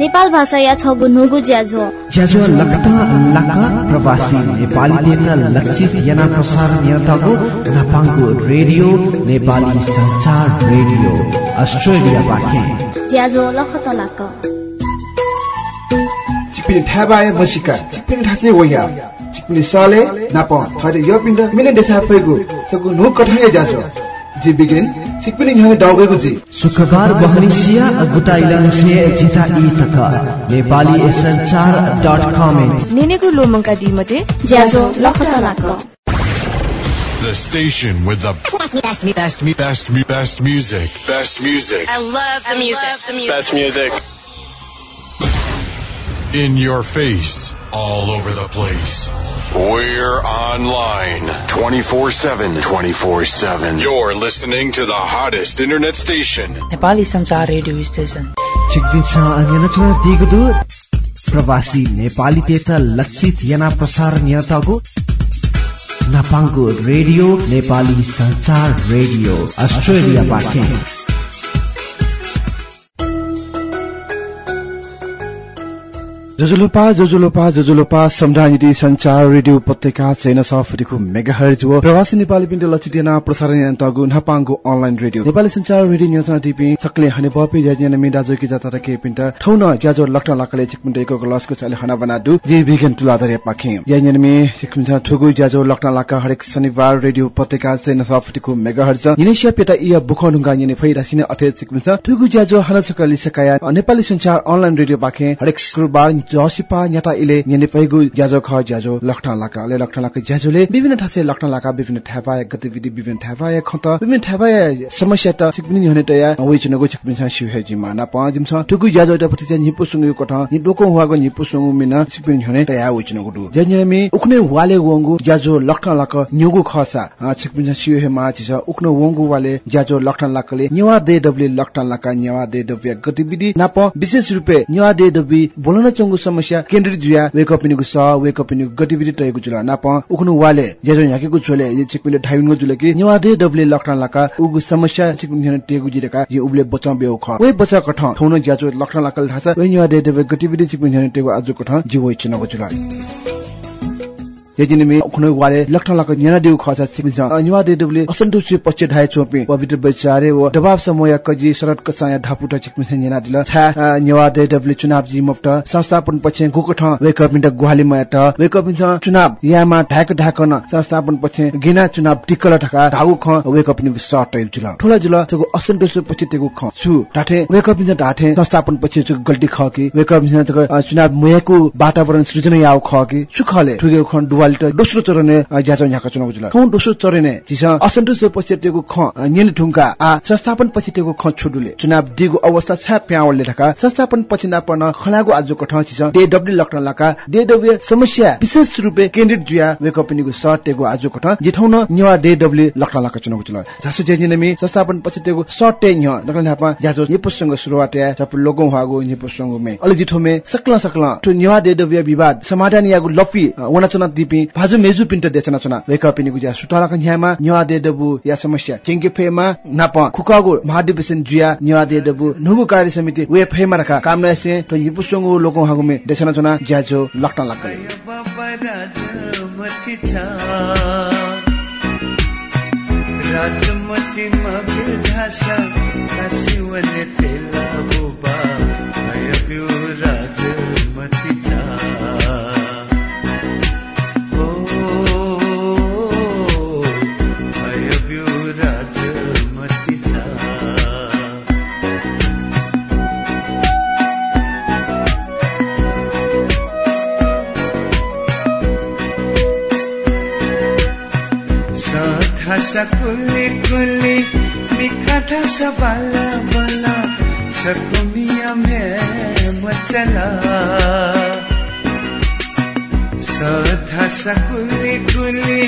नेपाल भाषा या छगु नुगु ज्याझो। ज्याझो लकटा लक प्रवासी नेपाली नेता लक्षित याना प्रसार नियन्त्रको नापाङ्गु रेडियो नेपाली संचार रेडियो अस्ट्रेलिया बाखे ज्याझो लखत लक चिपिन थाबाय मसिका चिपिन थासे वया। चिपिन साले नाप थरे यो पिण्ड मिले देसा फैगु सगु नु कठाय ज्याझो। जी बिगिन सिकपिनिङ हङ डाउगेको जी शुक्रबार बहनिसिया गुटा इलङसे जिता इ तक नेपाली संचार डट कम नेनेको लोमङ्का दिमते ज्याजो लखत लाक The station with the best, best, best, best, best music. Best music. I love the music. Best music. In your face, all over the place. We're online 24 7. 24 7. You're listening to the hottest internet station. Nepali Sanchar Radio Station. चिक्दिन्छ अन्यनचना दिगदु प्रवासी नेपाली तेता लक्षित याना प्रसार नियताको नापाङ्गो radio Nepali संचार radio Australia जजुलोपा जजुलोपा जजुलोपा सम्झानिधि संचार radio उपत्यका चैन सफुटीको मेगा हर्ज हो। प्रवासी नेपाली पिण्ड लचिटेना प्रसारण यन्तगु नपाङ्गु अनलाइन रेडियो। नेपाली संचार रेडियो नियन्त्रण टिपी सकले हने बपि ज्याज्ञान मिडा जोकी जाता के पिण्ड ठौन ज्याजो लक्न लकले चिकपिण्ड एको ग्लासको चाले हना बना दु जी बिगन तुला दरे पाखे। याज्ञान मे सिकमिन्छ ठुगु ज्याजो लक्न लका हरेक शनिबार रेडियो उपत्यका चैन सफुटीको मेगा हर्ज इनेसिया पेटा इया बुखनुगा यने फैरा सिने अथे सिकमिन्छ ठुगु ज्याजो हना सकली सकाया नेपाली संचार अनलाइन रेडियो पाखे हरेक शुक्रबार जसिपा न्याता इले न्याने पैगु ज्याजो ख ज्याजो लखटा लाका। ले लखटा लाका ज्याजोले विभिन्न ठासे लखटा लाका विभिन्न ठापाय गतिविधि विभिन्न ठापाय खत विभिन्न ठापाय समस्या त सिकपिनि हने तया। वइ चुनको चिकपिन छ शिव हेजि माना प जिम छ। टुकु ज्याजो त पति चाहिँ निपु सुंगु कठ नि डोको हुवाको निपु सुंगु मिना सिकपिनि हने तया वइ चुनको दु ज्याजो मे उखने वाले वंगु ज्याजो लखटा लाका न्युगु खसा। चिकपिन छ शिव हे मा छ। उखने वंगु वाले ज्याजो लखटा लाकाले न्यवा दे डब्ले लखटा लाका न्यवा दे डब्ले गतिविधि नाप विशेष रुपे न्यवा दे डब्बी बोलन चंगु समस्या केन्द्रित जुया वेक अप निगु निगु गतिविधि तयगु जुला नाप उखनु वाले जेजो याकेगु छोले ये चिकपिले ढाइगु जुले कि निवा दे डबले लखना लाका उगु समस्या चिकपिले टेगु जिरेका ये उबले बचा बेउ ख वे बचा कठ थौन ज्याजो लखना लाकल ढासा वे निवा दे डबले गतिविधि चिकपिले टेगु आजु कठ जिवइ चिनको जुला मे खुनै वाले लखना लक न्याना देउ खसा सिकिन्छ न्युवा दे देउले असन्तुष्टि पक्ष ढाए चोपे। पवित्र बेचारे व दबाव समय कजी शरत कसाया ढापुटा चिकमिस न्याना दिल छा न्युवा दे देउले चुनाव जी मुफ्त संस्थापन पक्ष गुकठ वेकअप मिन्ट गुहाली मयट वेकअप मिन्ट चुनाव यामा ढाक ढाकन संस्थापन पक्ष गिना चुनाव टिकल ढका ढागु ख वेकअप नि सर्ट जुल ठुला जुल तगु असन्तुष्टि पक्ष तेगु ख छु ढाठे वेकअप मिन्ट ढाठे संस्थापन पक्ष चु गल्ती ख कि वेकअप चुनाव मुयाको वातावरण सृजना याउ ख कि सुखले ठुगे ख दुवालिट दोस्रो चरणे ज्याचो यहाँको चुनाव जुल ठौ दोस्रो चरणे? चिस असन्तुष्ट पछिटेको ख निन ठुङ्का आ संस्थापन पछिटेको ख छुडुले चुनाव दिगो अवस्था छ प्यावले ढका। संस्थापन पछि नापन खलागो आजको ठ चिस डे डब्ल्यू लक्न लाका डे डब्ल्यू समस्या विशेष रूपे केन्द्रित जुया वे कम्पनीको सटेको आजको ठ जिठाउन न्यवा डे डब्ल्यू लक्न लाका चुनाव जुल झासु जेजिनमी संस्थापन पछिटेको सटे न्य नकल नापा ज्याजो निपुसँग सुरुवात या चप लोगो हागो निपुसँग मे। अलि जिठोमे सकला सकला। टु न्यवा डे डब्ल्यू विवाद समाधान यागु लफी वनाचना दिपी भाजु मेजु पिन्ट देचना क न्यामा न्या दे दबु या समस्या चिंगे फेमा नाप खुकागु महाधिवेशन जुया न्या दे दबु नुगु कार्य समिति वे फेमा रखा कामना से तो यपुसंगु चना ज्याजो लक्टा लक्कले राजमती मबिल भाषा काशिवने तेला बुबा आयब्यो राजमती सबाल बला सर्गुमिया मैं मचला। सथा सकुली खुली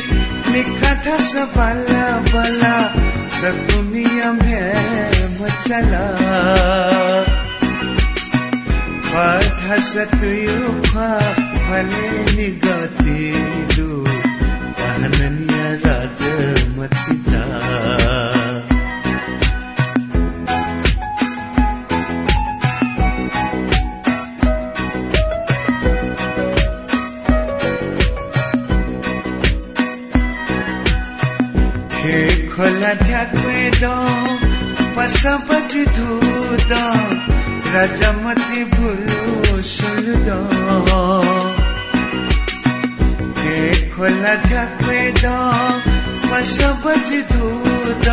निखा था सबाला बला स शर्गुमिया मैं मचला। फाथा सतयुखा फले निगाते दो दाननिया राज मतिचा cha ढ्याक्वेद पसपति धुद रजमति भुलु सुलुद। के खोला ढ्याक्वेद पसपति धुद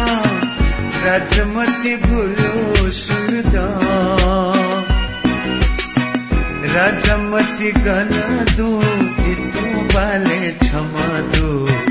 रजमति भुलु सुलुद। रजमति गन दु इतु बाले छमदु। भयो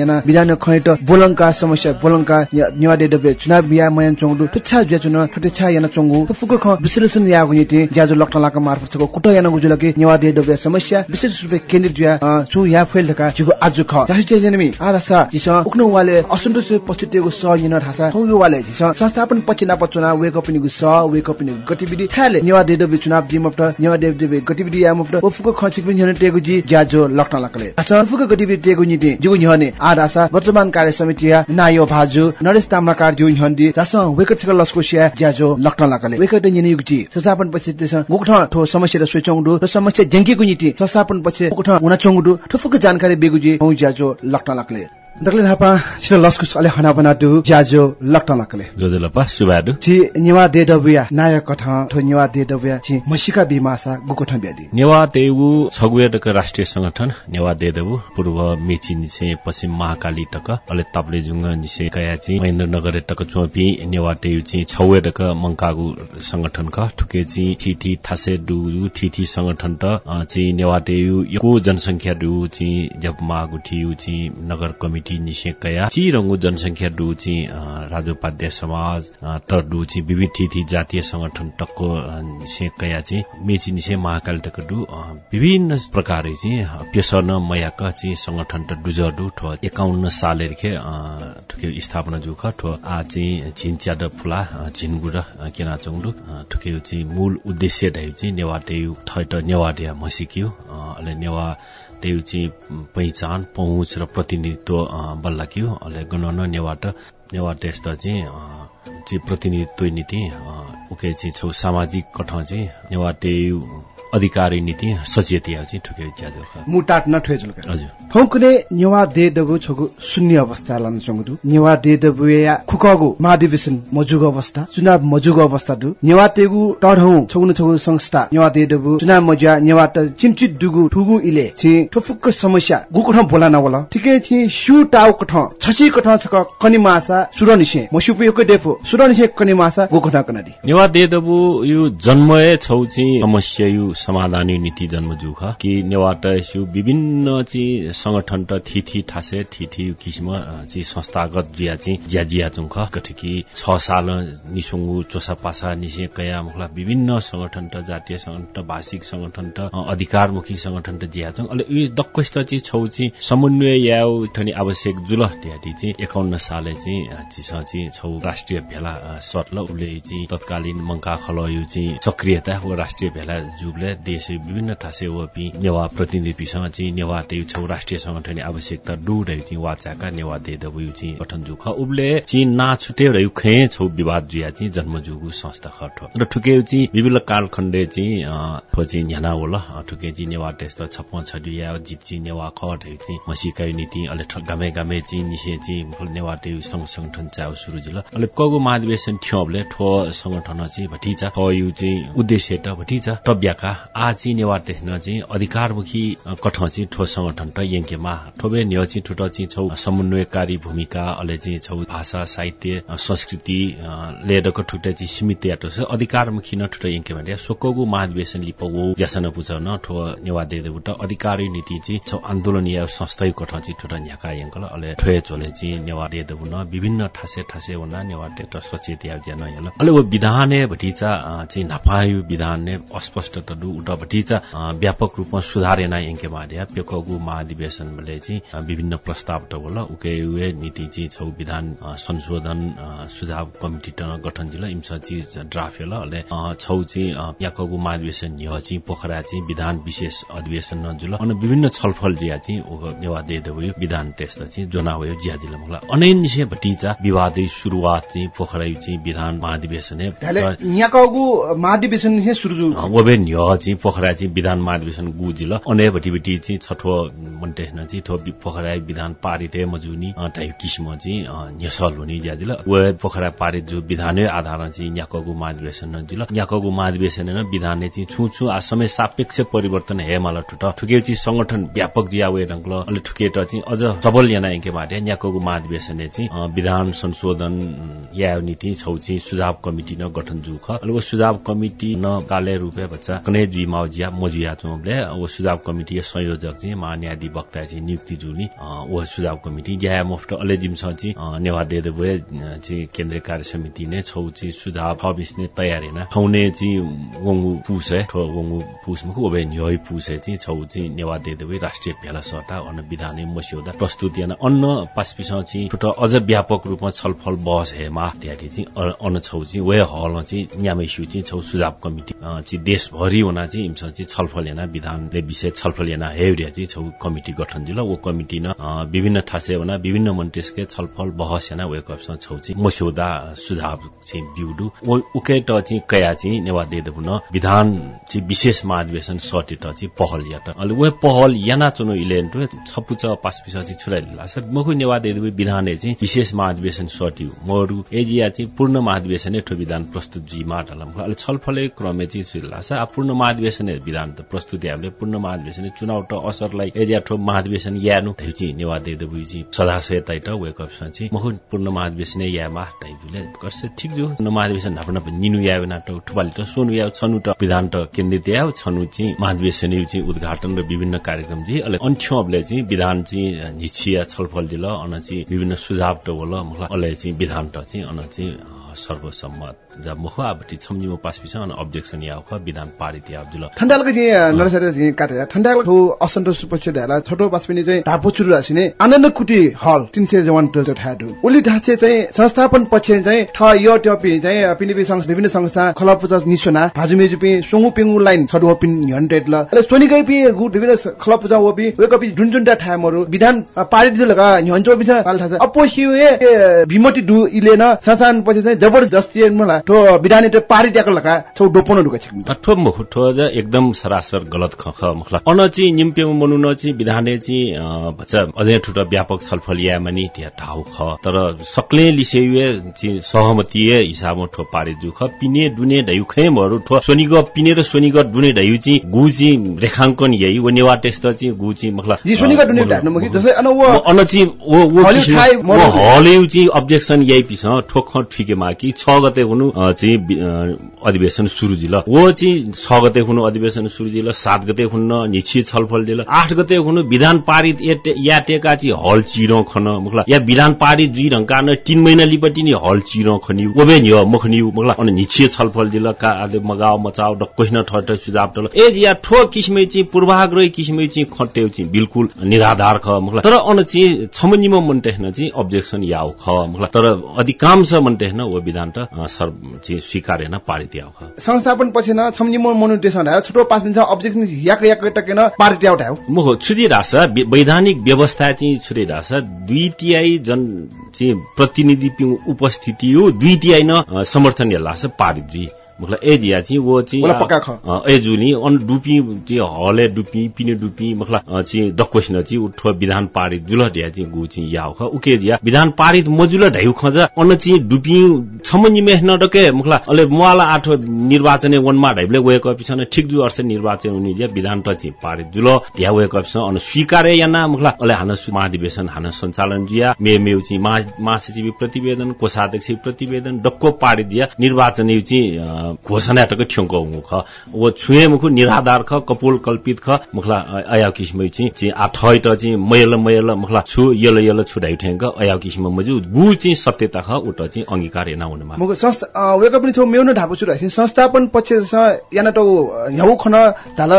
याना विधान खैट बोलंका समस्या बोलंका निवा दे दबु चुनाव बिया मयन चंगु दु तुछा ज्या चुन ठटेछा याना चंगु फुगु ख विश्लेषण या गुनिति ज्याजो लक्टा लाका मार्फत छको कुट याना गुजुलके निवा दे दबु समस्या विशेष रूपे केन्द्रित जुया छु या फेल ढका जुगु आजु ख। जाहि चाहिँ जनमी आरासा जिस उक्नु वाले असन्तोष पछितेको स यिन ढासा खौ वाले जिस संस्थापन पछि नाप चुनाव वेक अप निगु स वेक अप निगु गतिविधि थाले। निवा दे दबु चुनाव जी मफ्ट निवा दे दबु गतिविधि या मफ्ट ओफुको खचिक पिन जने टेगु जी ज्याजो लक्टा लाकले अस फुको गतिविधि टेगु निति जुगु न्हने आरासा वर्तमान कार्य समिति नायो भाजु नरेश ताम्रा कार्य जुगु न्हन्दी जास वेक छक लस्को सिया ज्याजो वेक टे निनि युगति संस्थापन पछि तेस गुकठ ठो समस्या र सोचौंडु र समस्या जंकीको निति संस्थापन पछि गुकठ हुना चौंडु ठुफुको जानकारी बेगुजी हौ ज्याजो लक्टा लाकले दक्ले थापा छिटो लस्कुस अले हना बनादु ज्याजो लक्टा लाकले गोदलपा सुबादु छि निवा दे दबुया नायक कठ ठो निवा दे दबुया छि मसिका बिमासा गुकोठ ब्यादि नेवा देउ छगुएटक राष्ट्रिय संगठन नेवा देदबु पूर्व मेची निसे पश्चिम महाकाली टक अले ताप्ले जुङ निसे कया चाहिँ महेन्द्रनगर टक चोपी नेवा तेउ चाहिँ छगुएटक मंकागु संगठन क ठुके चाहिँ थिथि थासे डु थिथि संगठन त चाहिँ नेवा तेउ को जनसंख्या डु चाहिँ जब मागु थिउ चाहिँ नगर कमिटी निसे कया ची रंगु जनसंख्या डु चाहिँ राजोपाध्याय समाज अ, त डु चाहिँ विविध थिथि जातीय संगठन टक्को अ, निसे कया चाहिँ मेची निसे महाकाली टक डु विभिन्न प्रकार चाहिँ पेसन मयाक चाहिँ संगठन त डुजडु ठो एकाउन्न साल खे ठुके स्थापना जुख ठो आ चाहिँ झिन्च्याड फुला अ, झिनगुड अ, केना चौडु ठुके चाहिँ मूल उद्देश्य ढाइ चाहिँ नेवाटे ठैट नेवाडिया मसिक्यो अले नेवा त्यो चाहिँ पहिचान पहुँच र प्रतिनिधित्व अ, बल्लाक्यो अले गणन नेवाट नेवाट यस्ता चाहिँ प्रतिनिधित्व नीति उके चाहिँ छौ सामाजिक कठ चाहिँ नेवाटे अधिकारी नीति सचेती आउ चाहिँ ठुके ज्यादो मुटाट न ठुए जुलका हजुर। फौकुले नेवा दे दबु छगु शून्य अवस्था लन चंगु नेवा दे दबु या खुकगु महाधिवेशन मजुग अवस्था चुनाव मजुग अवस्था दु। नेवा तेगु टढौ छगु छगु संस्था। नेवा दे दबु चुनाव मजुया नेवा त चिमचित दुगु ठुगु इले। छि ठुफुक्क समस्या गुकठ बोला न बोला ठिकै छि सु टाउ कठ छछि कठ छक कनि मासा सुरनिसे मसुपयोको डेफो सुरनिसे कनि मासा गुकठ कनदी। नेवा दे दबु यो जन्मय छौ चाहिँ समस्या यो समाधानी नीति जन्म जुख कि नेवाट यसु विभिन्न चाहिँ संगठन त थिथि ठासे थिथि किसिम चाहिँ संस्थागत जिया चाहिँ ज्या जिया चुङ कठिकी छ साल निसुङ्गु चोसा पासा निसे कया मुखला विभिन्न संगठन त जातीय संगठन त भाषिक संगठन त अधिकारमुखी संगठन त जिया चुङ अहिले यो दक्कस्त चाहिँ छौ चाहिँ समन्वय याउ ठनी आवश्यक जुल ट्याटी चाहिँ एकाउन्न साले चाहिँ छौ राष्ट्रिय भेला सटल उसले चाहिँ तत्कालीन मंका खल यो चाहिँ सक्रियता राष्ट्रिय भेला जुगले देश विभिन्न ठासे वपि नेवा प्रतिनिधिसँग चाहिँ नेवा त्यही छौ राष्ट्रिय संगठन आवश्यकता डुडै चाहिँ वाचाका नेवा दे दबु चाहिँ गठन जुख उबले चाहिँ ना छुटे रह्यो खे छौ विवाद जुया चाहिँ जन्म जुगु संस्था खट र ठुके चाहिँ विभिन्न कालखण्डे चाहिँ चाहिँ झ्याना होला ठुके चाहिँ नेवा टेस्ट छप्प छडिया जित चाहिँ नेवा खट चाहिँ मसिकाइ नीति अले गामे गामे चाहिँ निसे चाहिँ नेवा त्यही संघ संगठन चाउ सुरु जिल। अले कगु महाधिवेशन ठ्योबले ठो संगठन चाहिँ भटिचा यु चाहिँ उद्देश्य त भटिचा तब्याका आ चाहिँ नेवा टेक्न चाहिँ अधिकारमुखी कठ चाहिँ ठो संगठन त यङ्केमा ठोबे ठुट चाहिँ छौ समन्वयकारी भूमिका अले चाहिँ छौ भाषा साहित्य संस्कृति लेडक ठुटे चाहिँ सीमित याटो छ अधिकारमुखी न ठुट यङ्केमा दिया सोकोगु महाधिवेशन लिप ज्यासन पुचाउन ठो नेवा अधिकारी नीति चाहिँ छौ आन्दोलन या चाहिँ ठुट न्याका यङ्कल अले ठोए चोले चाहिँ नेवा दे देबुन विभिन्न ठासे ठासे हुना नेवा सचेत या ज्यान अले वो विधाने भटिचा चाहिँ नपायु विधान अस्पष्ट उट भटिचा व्यापक रूपमा सुधारेना यङ्के माड्या पेकगु महाधिवेशनले चाहिँ विभिन्न प्रस्ताव होला उके उए नीति चाहिँ छौ विधान संशोधन सुझाव कमिटी त गठन जिल्ला इम्स चाहिँ ड्राफ्ट होला। अले छौ चाहिँ याकगु महाधिवेशन य चाहिँ पोखरा चाहिँ विधान विशेष अधिवेशन न जुल अनि विभिन्न छलफल जिया चाहिँ नेवा दे विधान त्यस्ता चाहिँ जोना हो जिया जिल्ला मुला अनैनिसे भटिचा विवादै सुरुवात चाहिँ पोखरा चाहिँ विधान महाधिवेशन। यहाँको महाधिवेशन सुरु चाहिँ पोखरा चाहिँ विधान महाधिवेशन गुजिल अने भटिभटी चाहिँ छठो मन्टेन चाहिँ थो पोखरा विधान पारित मजुनी टाइप किसिम चाहिँ न्यसल हुने ज्यादिल व पोखरा पारित जो विधानै आधार चाहिँ यहाँको महाधिवेशन जिल यहाँको महाधिवेशन न विधान चाहिँ छु छु आ समय सापेक्ष परिवर्तन हे मलाई ठुट। ठुके चाहिँ संगठन व्यापक जिया वे ढंगल अलि ठुकेट चाहिँ अझ सबल याना एके माटे यहाँको महाधिवेशन चाहिँ विधान संशोधन या नीति छौ चाहिँ सुझाव कमिटी न गठन जुख वो सुझाव कमिटी न काले रूपे बच्चा। जुई माउजिया मजुया चोबले वो सुझाव कमिटी संयोजक चाहिँ महान्याधिवक्ता चाहिँ नियुक्ति जुनी वो सुझाव कमिटी ज्या मुफ्त अले जिमस चाहिँ नेवा दे देबे चाहिँ केन्द्रीय कार्य समिति ने छौ चाहिँ सुझाव हबिस्ने तयार हैन। ठौने चाहिँ वंगु पुसे ठो वंगु पुसमुख ओबे न्योय पुसे चाहिँ छौ चाहिँ नेवा दे देबे राष्ट्रिय भेला सटा अन विधान मस्यौदा प्रस्तुत याना अन्न पासपिस चाहिँ ठुट अझ व्यापक रूपमा छलफल बहस हेमा ट्याटी चाहिँ अन छौ चाहिँ वे हल चाहिँ न्यामे सु चाहिँ छौ सुझाव कमिटी चाहिँ देशभरि हुना चाहिँ इम्स चाहिँ छलफल याना विधानले विषय छलफल याना हेउरिया चाहिँ छौ कमिटी गठन दिल। वो कमिटी न विभिन्न ठासे हुना विभिन्न मन्त्रीसके छलफल बहस याना वे कप्स छौ चाहिँ। मस्यौदा सुझाव चाहिँ बिउडु। उके चाहिँ कया चाहिँ नेवा दे विधान चाहिँ विशेष महाधिवेशन सटे त चाहिँ पहल या त। अहिले वे पहल याना चुनो इलेन टु छपुच पास पिस चाहिँ छुराइला सर मखु नेवा दे देबु विधान चाहिँ विशेष महाधिवेशन सट्यु। मरु एजिया चाहिँ पूर्ण महाधिवेशन ठो विधान प्रस्तुत जी माटला अहिले छलफलै क्रमे चाहिँ छुरिला छ पूर्ण महाधिवेशन विधान त प्रस्तुति हामीले पूर्ण महाधिवेशन चुनाव त असरलाई एरिया ठो महाधिवेशन यानु चाहिँ नेवा दे चाहिँ सदाशय तै त वेक चाहिँ पूर्ण महाधिवेशन या मा तै जुले कस ठीक जो पूर्ण महाधिवेशन ढापन निनु या ना त ठुबाली त सोनु या छनु त विधान त केन्द्रित या छनु चाहिँ महाधिवेशन चाहिँ उद्घाटन र विभिन्न कार्यक्रम जी अहिले अन्ठ्योबले चाहिँ विधान चाहिँ निच्छिया छलफल दिल अन चाहिँ विभिन्न सुझाव त होला अहिले चाहिँ विधान त चाहिँ अन चाहिँ सर्वसम्मत। जब मुख छम्जिमो पास पिस अन अब्जेक्सन या विधान पारित जुल ठण्डालको चाहिँ नरसरे चाहिँ काटे ठण्डालको असन्तोष पछि ढाला छोटो पास पनि चाहिँ ढापो चुरु रासिने आनन्द कुटी हल तीन सय जवान टोल ठाडु। ओली ढासे चाहिँ संस्थापन पछि चाहिँ ठ यो टपी चाहिँ पिनिपी संस्था विभिन्न संस्था खलपुचा निसोना भाजुमेजु पि सोंगु पिंगु लाइन छडु पिन हन्ड्रेड ल। सोनिकै पि गु विभिन्न खलपुचा वपि वेक पि जुन जुन ठामहरु विधान पारित दिलका हन्चो बिस काल थाहा अपोसिए भिमटी दु इलेन संसान पछि चाहिँ जबरदस्ती मलाई ठो विधान पारित याक लका छौ डोपन रुका छिक ठो मुख ठो ज एकदम सरासर गलत ख ख मखला। अन चाहिँ निम्पेम मनु न चाहिँ विधाने चाहिँ अझै ठुटा व्यापक छलफल या मनि त्या ठाउ ख। तर सक्ले लिसेयुए चाहिँ सहमतीय हिसाबमा ठो पारे जु ख। पिने दुने ढयु खेमहरू ठो। सोनिग पिने र सोनिग दुने ढयु चाहिँ गु चाहिँ रेखाङ्कन यही व नेवा टेस्ट चाहिँ गु चाहिँ मखला। सोनिग अन वो अन चाहिँ वो वो हलेउ अब्जेक्सन यही पिस ठोक ठिके माकी छ गते हुनु चाहिँ अधिवेशन सुरु जिल। वो चाहिँ छ गते हुनु अधिवेशन सुरु जिल सात गते हुन्न निश्चित छलफल दिल आठ गते हुनु विधान पारित या टेका चाहिँ हल चिरो खन मुखला। या विधान पारित जुइ ढंका न तीन महिना लिपटी नि हल चिरो खनिउ ओबे नि मुखनिउ मुखला। अनि निश्चित छलफल दिल का मगाओ मचाओ डक्कोइन ठट सुझाव टल ए जिया ठो किसिमे चाहिँ पूर्वाग्रही किसिमे चाहिँ खट्टेउ चाहिँ बिल्कुल निराधार ख मुखला। तर अन चाहिँ छमनिम मन्टेहन चाहिँ अब्जेक्सन याउ ख मुखला। तर अधिकांश मन्टेहन वो विधान त अ, सर चाहिँ पारित याउ ख। संस्थापन पछि न छम्नि म मनु टेसन ढायो छोटो पाँच मिनट अब्जेक्सन याक याक टकेन पार्टी आउट आयो मुख छुरिरहेछ वि- वैधानिक व्यवस्था चाहिँ छुरिरहेछ दुई तिहाई जन चाहिँ प्रतिनिधि उपस्थिति हो दुई तिहाई न समर्थन हेर्लाछ पारित जुई मुखला ए दिया चाहिँ वो चाहिँ बोला पक्का ख। ए अन डुपी चाहिँ हले डुपी पिने डुपी मखला चाहिँ दक्वेसन चाहिँ उठो विधान पारित जुल दिया चाहिँ गु चाहिँ याउ ख उके दिया विधान पारित मजुल ढाइउ खज अन चाहिँ डुपी छमनि मेह नडके मुखला अले मुआला आठो निर्वाचन वनमा ढाइबले वेक अफिसन ठिक जु अर्थ निर्वाचन हुने दिया विधान त चाहिँ पारित जुल ढ्या वेक अफिसन अन स्वीकारे याना मुखला अले हान महाधिवेशन हान सञ्चालन जिया मे मेउ चाहिँ महा- महासचिव प्रतिवेदन कोषाध्यक्ष प्रतिवेदन डक्को पारित दिया निर्वाचन यु चाहिँ घोषणा टक ठ्यौको मुख वो छुए मुख निराधार ख कपोल कल्पित ख मुखला अ- अयाव किसिम चाहिँ आ त चाहिँ मयल मयल मुखला छु यल यल छुडाइ ठ्याङ्क अयाव किसिम मजु गु चाहिँ सत्यता ख उट चाहिँ अंगीकार हेना हुनमा मग संस्था वेक पनि छौ मेउन ढापु छु रहेछ संस्थापन पक्ष याना तो ह्याउ खन धाल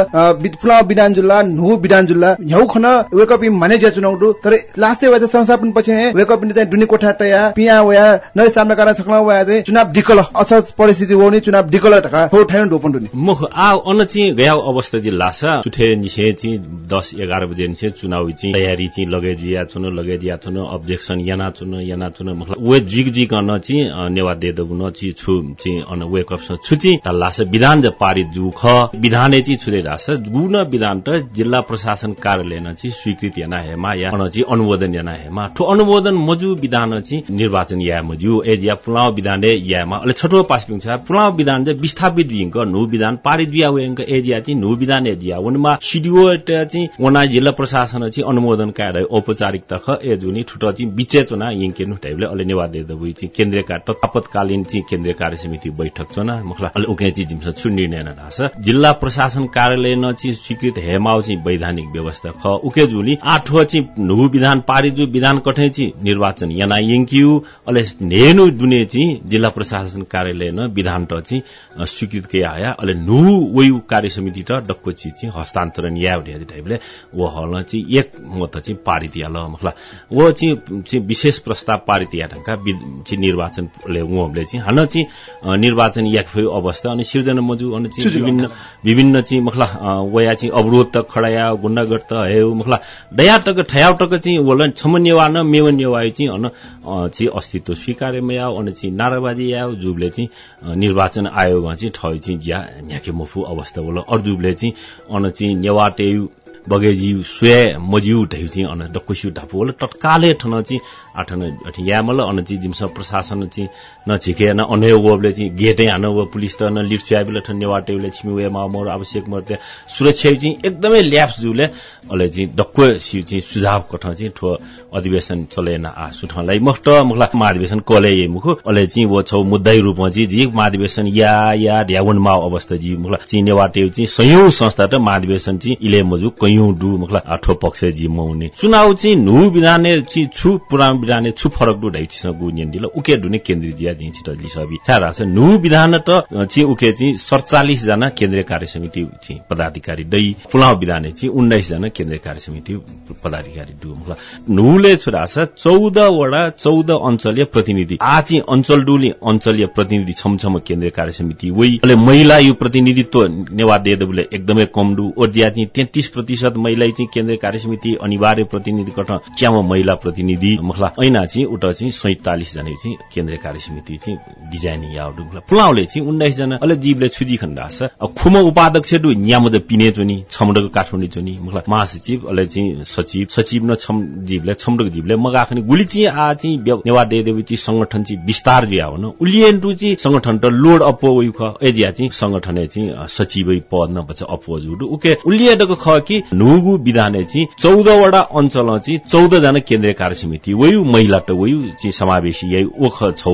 फुला विधान जिल्ला नु विधान जिल्ला ह्याउ खन वेक अप माने ज्या चुनाउ तर लास्ट वाज संस्थापन पछि वेक अप चाहिँ दुनी कोठा टया पिया वया नय सामना गर्न सक्ला वया चाहिँ चुनाव डिकल असहज परिस्थिति हो नि चुनाव डिकल ढका हो ठाउँ डोपन दुनी मुख आ अन चाहिँ गया अवस्था चाहिँ लासा सुठे निसे चाहिँ दस एघार बजे निसे चुनाव चाहिँ तयारी चाहिँ लगे जिया चुन लगे चुन अब्जेक्सन याना चुन याना चुन मुखला वे जिग जिग अन चाहिँ नेवा दे न चाहिँ छु चाहिँ अन वे कप्स छु चाहिँ लासा विधान ज पारित जु ख विधाने चाहिँ छुले रास गु न विधान त जिल्ला प्रशासन कार्यालय न चाहिँ स्वीकृति याना हेमा या अन चाहिँ अनुमोदन याना हेमा ठो अनुमोदन मजु विधान चाहिँ निर्वाचन या मजु ए या पुलाव विधान यामा अले छठो पासिङ छ पुलाव विधान चाहिँ विस्थापित जिंक नु विधान पारित दिया एजिया चाहिँ नु विधान एजिया उनमा सिडिओ चाहिँ वना जिल्ला प्रशासन चाहिँ अनुमोदन कार्य औपचारिकता ख ए जुनी ठुटो चाहिँ विचेतना यिंके नु टाइपले अले नेवा दे दबुइ चाहिँ केन्द्रीय कार्य आपतकालीन चाहिँ केन्द्रीय कार्य समिति बैठक छ न मुखला अले उके चाहिँ जिम्स छु निर्णय न ढास जिल्ला प्रशासन कार्यालय न चाहिँ स्वीकृत हेमाउ चाहिँ वैधानिक व्यवस्था ख उके जुली आठो चाहिँ नु विधान पारित जो विधान कठे चाहिँ निर्वाचन यना यिंकियु अले नेनु दुने चाहिँ जिल्ला प्रशासन कार्यालय न विधान चाहिँ स्वीकृत के आया। अले नु वयु कार्य समिति त डक्को चिज चाहिँ हस्तान्तरण या ढ्यादी टाइपले। वो हल चाहिँ एक मत चाहिँ पारित या ल मखला। वो चाहिँ विशेष प्रस्ताव पारित या वि- चाहिँ निर्वाचनले उहाँले चाहिँ हान चाहिँ निर्वाचन या फयो अवस्था। अनि सिर्जना मजु अनि चाहिँ विभिन्न विभिन्न चाहिँ मखला वया चाहिँ अवरोध त खडाया गुण्डागत त हे मखला। दया टक ठयाउ टक चाहिँ वला छमन्यवा न मेवन्यवा चाहिँ अन चाहिँ अस्तित्व स्वीकार्यमा आयो अनि चाहिँ नाराबाजी आयो जुबले चाहिँ अ, निर्वाचन आयोगमा चाहिँ ठय चाहिँ ज्या न्याके मफु अवस्था बोल अर्जुबले चाहिँ अन चाहिँ नेवाटे बगेजी स्वय मजिउ ढैउ चाहिँ अन डक्कुसिउ ढापु बोल तत्काले ठन चाहिँ आठन यामल अन चाहिँ जिमस प्रशासन चाहिँ न छिके न चाहिँ गेटै हान व पुलिस त न लिट स्याबिल ठन नेवाटेले छिमि वे मामोर आवश्यक मर्ते सुरक्षा चाहिँ एकदमै ल्याप्स जुले अले चाहिँ डक्को सिउ चाहिँ सुझाव कठ चाहिँ ठो अधिवेशन चलेन आ सुठलाई मस्ट मुखला महाधिवेशन कले मुख अले चाहिँ वो छौ मुद्दै रूपमा चाहिँ जी महाधिवेशन या या ढ्यावन मा अवस्था जी मुखला चाहिँ नेवाटे चाहिँ सयौं संस्था त महाधिवेशन चाहिँ इले मजु कयौं डु मुखला आठो पक्ष जी मौने। चुनाव चाहिँ नु विधाने चाहिँ छु पुरानो विधाने छु फरक डु ढाइ छिस गु नियन दिल उके डुने केन्द्रीय दिया दिन छिट लिसबी छारा छ नु विधान त चाहिँ उके चाहिँ 47 जना केन्द्रीय कार्य समिति पदाधिकारी दै पुलाव विधाने चाहिँ 19 जना केन्द्रीय कार्य समिति पदाधिकारी डु मुखला। नुले छोरा छ 14 वडा 14 अञ्चलीय प्रतिनिधि। आ चाहिँ अञ्चल डुले अञ्चलीय प्रतिनिधि छमछम केन्द्रीय कार्य समिति वही अले महिला यो प्रतिनिधित्व नेवा देदबुले एकदमै कम डु। ओडिया चाहिँ 33 प्रतिशत महिला चाहिँ केन्द्रीय कार्य समिति अनिवार्य प्रतिनिधि गठन क्याम महिला प्रतिनिधि मुखला। ऐना चाहिँ उता चाहिँ सैतालिस जना चाहिँ केन्द्रीय कार्य समिति चाहिँ डिजाइन याउडु मुखला पुलाउले चाहिँ उन्नाइस जना अले जीवले छुजी खण्डास अब खुम उपाध्यक्ष दु न्यामद पिने चोनी छमडको काठमाडौँ चोनी मुखला महासचिव अले चाहिँ सचिव सचिव न छम जीवले छमडको जीवले मगाखनी गुली चाहिँ आ चाहिँ नेवा देवी चाहिँ संगठन चाहिँ विस्तार जिया हो न उलिएन्टु चाहिँ संगठन त लोड अपो उयो ख एजिया चाहिँ संगठन चाहिँ सचिवै पद न बच्चा अपो जुडु उके उलिएटको ख कि नुगु विधान चाहिँ चौधवटा अञ्चल चाहिँ चौध जना केन्द्रीय कार्य समिति वयु समावेशी यही ओख छौ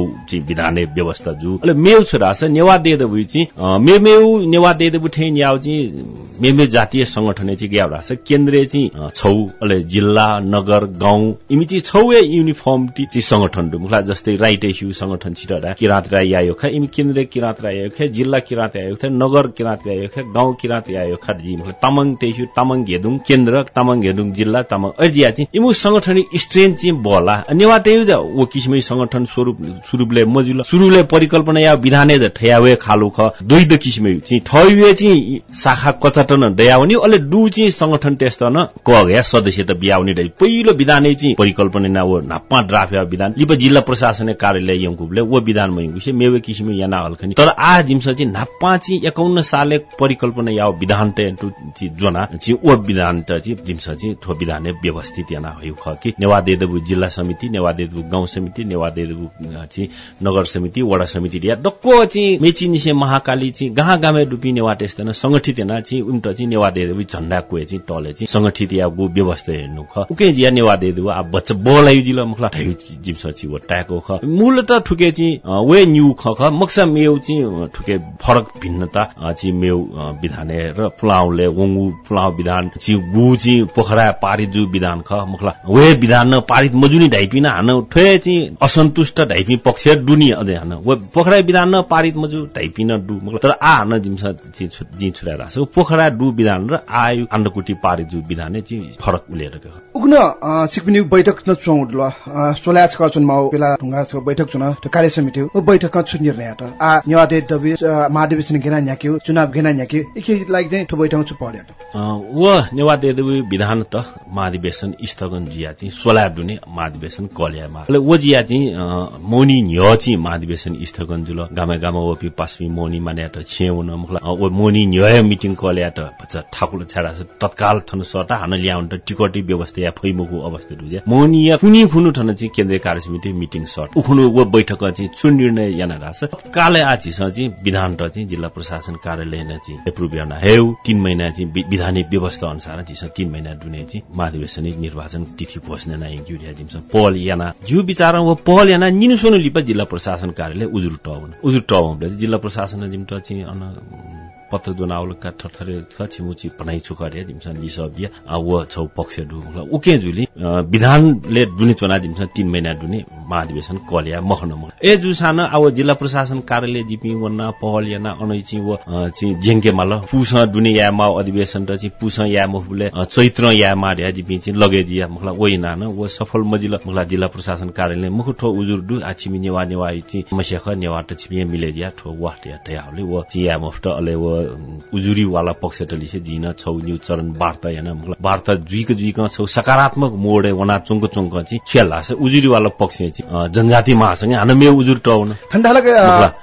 विधान व्यवस्था जु। अले मेउ छोरा छ नेवा दे देवी चाहिँ मे मेउ नेवा दे देबु ठेन याउ चाहिँ मेमे जातीय संगठन चाहिँ ग्याउ राछ केन्द्रीय चाहिँ छौ अले जिल्ला नगर गाउँ इमी चाहिँ छौ युनिफर्म चाहिँ संगठन मुखला जस्तै राइट इस्यु संगठन छिटरा किराँत राई आयो खा इमी केन्द्रीय किराँत राई आयो खा जिल्ला किराँत आयो खा नगर किराँत आयो खा गाउँ किराँत आयो खा तामाङ तेसु तामाङ घेदुङ केन्द्र तामाङ घेदुङ जिल्ला तामाङ अजिया चाहिँ इमु संगठन स्ट्रेन चाहिँ बला नेवा तेउ ज ओ किसिमै संगठन स्वरूप स्वरूपले मजुल सुरुले परिकल्पना या विधाने ठयावे खालु ख द्वैध किसिमै चाहिँ ठयुए चाहिँ शाखा कचाटन दयाउनी अले डु चाहिँ संगठन टेस्ट न कग्या सदस्य त बियाउनी दै पहिलो विधानै चाहिँ परिकल्पना ना वो नाप्पा ड्राफ्ट विधान। लिप जिल्ला प्रशासन कार्यालय यंकुबले वो विधान मयंकुसे मेवे किसिमे याना हल्खनी तर आ जिमस चाहिँ नाप्पा चाहिँ एकाउन्न साले परिकल्पना या विधान त चाहिँ ओ विधान त चाहिँ जिमस चाहिँ थो विधान व्यवस्थित याना होइ ख नेवा देदबु जिल्ला समिति नेवा देदबु गाउँ समिति नेवा देदबु चाहिँ नगर समिति वडा समिति या डक्को चाहिँ मेची निसे महाकाली चाहिँ गाँ गामे डुपी नेवा टेस्ट संगठित याना चाहिँ उन्ट चाहिँ नेवा देदबु झण्डा कुए चाहिँ तले चाहिँ संगठित या गु व्यवस्था हेर्नु ख। उके जिया नेवा देदबु आ बच्चा बोलाई जिल्ला मुखला ठाइ जिमस ट्याको ख। मूल त ठुके चाहिँ वे न्यू ख ख। मक्सा मेउ चाहिँ ठुके फरक भिन्नता चाहिँ मेउ विधाने र फुलाउले वंगु फुलाउ विधान छि गु चाहिँ पोखरा पारित जु विधान ख। मुखला वे विधान पारित मजुनी ढाइपिन हान ठे चाहिँ असन्तुष्ट ढाइपि पक्ष डुनी अझै हान वे पोखरा विधान न पारित मजु ढाइपिन डु। मुखला तर आ हान जिमस जी छुरा रास पोखरा डु विधान र आयु अन्डकुटी पारित जु विधान चाहिँ फरक उलेर उग्न सिक्किम बैठक न चौडल सोलाच का चुनाव बेला ढुङ्गा छ बैठक चुन कार्य समिति हो। बैठक छु निर्णय त आ न्यादे दबि महाधिवेशन घेना न्याक्यो चुनाव घेना न्याक्यो। इखे लागि चाहिँ ठो बैठक छु पड्यो व नेवादे दबि विधान त महाधिवेशन स्थगन जिया चाहिँ सोला दुने महाधिवेशन कल्यामा ले वो जिया चाहिँ मोनी न्य चाहिँ महाधिवेशन स्थगन जुल गामे गामे ओपी पासमी मोनी माने त छेउन मुखला ओ मोनी न्य मिटिङ कल्या त भन्छ ठाकुर छाडा तत्काल थन सटा हान ल्याउन त टिकटी व्यवस्था या फैमुको अवस्था रुजे मोनी या कुनी खुनु ठन चाहिँ केन्द्रीय कार्य समिति मिटिङ सट। उखुनु वो बैठक चाहिँ चुन निर्णय याना रास काले आछि चाहिँ विधान त चाहिँ जिल्ला प्रशासन कार्यालय चाहिँ एप्रुभ याना हेउ तीन महिना चाहिँ विधानिक व्यवस्था अनुसार चाहिँ तीन महिना दुने चाहिँ महाधिवेशनिक निर्वाचन तिथि घोषणा नै गिरिया जिम्स। पहल याना। जु विचार पहल याना निनु सोनु लिपा जिल्ला प्रशासन कार्यालय उजुर टाउन। उजुर टाउन जिल्ला प्रशासन जिम त चाहिँ अन पत्र जुनावलका ठठरे छिमुची पनाइ छुखरे जिमसन लिसबिया व छौ पक्ष डु उके जुली विधानले दुने चुना जिमसन तीन महिना दुने महाधिवेशन कलिया महन ए जुसान अब जिल्ला प्रशासन कार्यालय जिपि वन्ना पहल याना अनै छि जेंके माल पुस दुने या मा अधिवेशन त छि पुस या मुले चैत्र या मा र्या जिपि छि लगे जिया मुखला ओइ नान व सफल मजिला मुखला जिल्ला प्रशासन कार्यालय मुख ठो उजुर दु आछि नेवा नेवा छि मस्याख नेवा त छि मिले जिया ठो वाट या तयाले व छि या मुफ्त अले व उजुरी वाला पक्ष टलिसे जिन छौ न्यू चरण वार्ता याना वार्ता जुइक जुइक छौ सकारात्मक मोडे वना चुङ्क चुङ्क छ्याला से उजुरी वाला पक्ष जनजाति महासँग हान मे उजुर टाउन ठण्डा लगे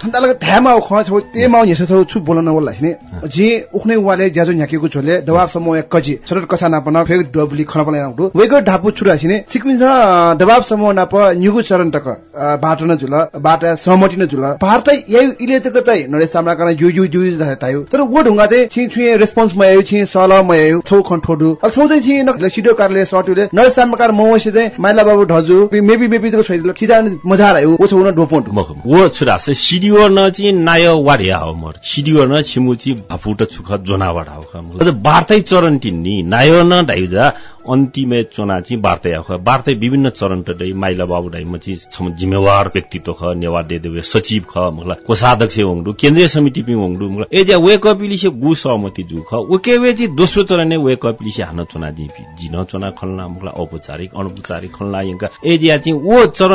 ठण्डा लगे ढ्यामा ख छौ ते माउ यस छौ छु बोलन वला छिने। जे उखने वाले ज्याजो न्याकेको छोले दबाब समूह एक कजी सरट कसा नापन फेक डबली खन पले नाउ वेको ढापु छुरा छिने सिक्किम छ दबाब समूह नाप न्युगु चरण तक बाटो न जुल बाटा सहमति न जुल भारत यही इले तक तै नरेश सामना गर्न यु यु यु तायो। तर वो ढुङ्गा चाहिँ छि छुए रेस्पोन्स मयायो छि सल मयायो छौ खन ठोडु। अब छौ चाहिँ छि न सिडियो कार्यालय सटुले। नरेश सामकार मवसे चाहिँ माइला बाबु ढजु मेबी मेबी चाहिँ छैदिलो खिजा मजा आयो वो छौ न डोपोन्ट वो छुरा से सिडियो न चाहिँ नाय वारिया हो मर। सिडियो न छिमुची भाफुट छुख जोनाबाट हो खम बार्तै चरण टिन्नी न ढाइजा अन्तिम चुना चाहिँ वार्ता आख वार्ता विभिन्न चरण टै माइला बाबु डाइ म चाहिँ जिम्मेवार व्यक्तित्व ख नेवा दे देवे सचिव ख मला कोषाध्यक्ष होंगडु केन्द्रीय समिति पि होंगडु मला ए ज्या वे कपिली से गु सहमति जु ख। उके वे चाहिँ दोस्रो चरण वे कपिली से हान चुना जी जिन चुना खल्ना मला औपचारिक अनौपचारिक खल्ना यंका। ए ज्या चाहिँ वो चरण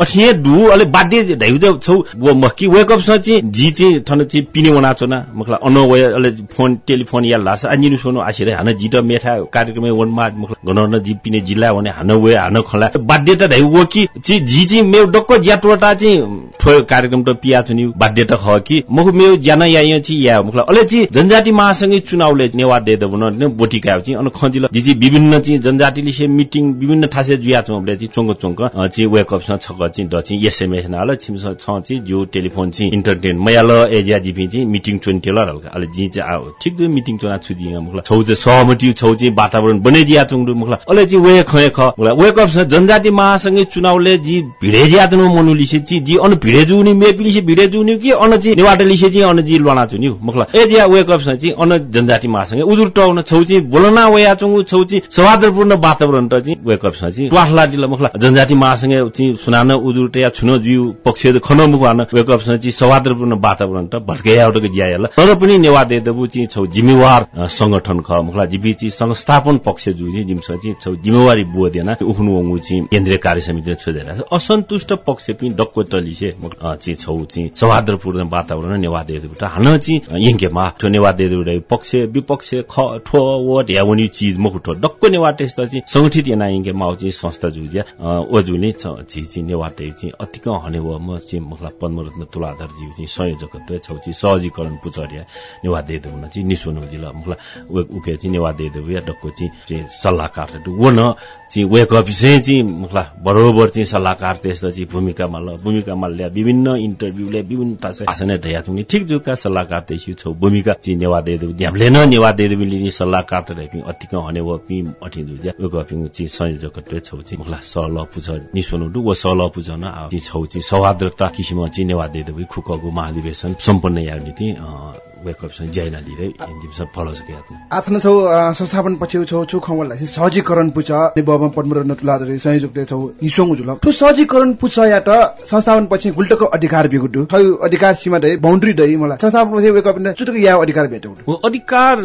अठिए डु अले बाध्य ढाइ छौ। वो मक्की वेकअप स चाहिँ जी चाहिँ थन चाहिँ पिने वना चोना मखला अन वे अले फोन टेलिफोन या लास अजिनु सोनो आसिरे हान जिट मेठा कार्यक्रम वन मा मखला गन जी पिने जिल्ला भने हान वे हान खला। बाध्यता ढाइ वो कि चाहिँ जी चाहिँ मेउ डक्क ज्याटवटा चाहिँ ठो कार्यक्रम त पिया छुनि बाध्यता ख कि मखु मेउ ज्यान या चाहिँ या। मखला अले चाहिँ जनजाति महासँगै चुनावले नेवा दे दबन ने बोटिका चाहिँ। अन खजिल जी चाहिँ विभिन्न चाहिँ जनजातिले से मिटिङ विभिन्न ठासे जुया चौबले चाहिँ चोंग चोंग चाहिँ वेकअप स चाहिँ द चाहिँ एसएमएस नाल छिमस छ चाहिँ जो टेलिफोन चाहिँ इन्टरटेन मयाल एजिया जिपि चाहिँ मिटिङ चोन टेलर हल्का अले जी चाहिँ ठिक दु मिटिङ चोना छुदिया मुखला छौ चाहिँ सहमति छौ चाहिँ वातावरण बनाइदिया चोंगडु मुखला अले चाहिँ वे खय ख मुखला वेकअप स जनजाति महासँगै चुनावले जी भिडे ज्या तनु मनुली से जी अन भिडे जुनी मेपिली से भिडे जुनी कि अन चाहिँ नेवाटली से चाहिँ अन जी लना चुनि मुखला एजिया वेकअप स चाहिँ अन जनजाति महासँगै उजुर टाउन छौ चाहिँ बोलना वया चोंगु छौ चाहिँ सौहार्दपूर्ण वातावरण त चाहिँ वेकअप छ चाहिँ ट्वासला दिला मुखला जनजाति महासँगै चाहिँ सुनान उजुर या छुनो जिउ पक्ष खन मुख वेकअप छ चाहिँ सौहार्दपूर्ण वातावरण त भत्कया एउटा ज्यायल तर पनि नेवा दे दबु चाहिँ छौ जिम्मेवार संगठन ख। मुखला जिबी चाहिँ संस्थापन पक्ष जु चाहिँ जिमस चाहिँ छौ जिम्मेवारी बुवा देना उखनु वंगु चाहिँ केन्द्रीय कार्य समिति छोडेर असन्तुष्ट पक्ष पनि डक्को टलिसे चाहिँ छौ चाहिँ सौहार्दपूर्ण वातावरण नेवा दे दबु हान चाहिँ यङ्केमा ठो नेवा दे दबु पक्ष विपक्ष ख ठो वट यावनी चिज मुखुठो डक्को नेवा टेस्ट चाहिँ संगठित एना यङ्केमा चाहिँ संस्था जुज्या ओजुले चाहिँ नेवा चाहिँ अतिक हने व म चाहिँ मुखला पद्मरत्न तुलाधर जीव चाहिँ संयोजक छौ चाहिँ सहजीकरण पुचरिया नेवा दे देउन चाहिँ निसोनु जिल्ला मुखला उके चाहिँ नेवा दे देउ या डक्को चाहिँ सल्लाहकार वो न चाहिँ वेक अप चाहिँ मुखला बरोबर चाहिँ सल्लाहकार त्यस्तो चाहिँ भूमिकामा ल भूमिकामा ल्या विभिन्न इन्टरभ्यूले विभिन्न आसने ठीक जुका सल्लाहकार त्यसु छौ। भूमिका चाहिँ नेवा दे देउ ध्यामले न नेवा दे देउ लिने सल्लाहकार अतिक हने व पि अठि जुज्या वेक अप चाहिँ संयोजक छौ चाहिँ मुखला सल पुछ निसोनु व सल पुछ न छौ चाहिँ सौहार्दता किसिम चाहिँ नेवा दे देउ खुकको महाधिवेशन सम्पन्न यार्नीति वेकअप छ ज्याइना दिरे सब फलो सके आथन छौ संस्थापन पछि छौ छु खमलाई सहजीकरण पुछ ने बम पद्मर नटुला दरे संयोजक छौ निसोङ जुल ठु सहजीकरण पुछ या त संस्थापन पछि गुल्टको अधिकार बिगुटु खै अधिकार सीमा दे बाउन्ड्री दे मलाई संस्थापन पछि वेकअप ने चुटक या अधिकार भेटौ वो अधिकार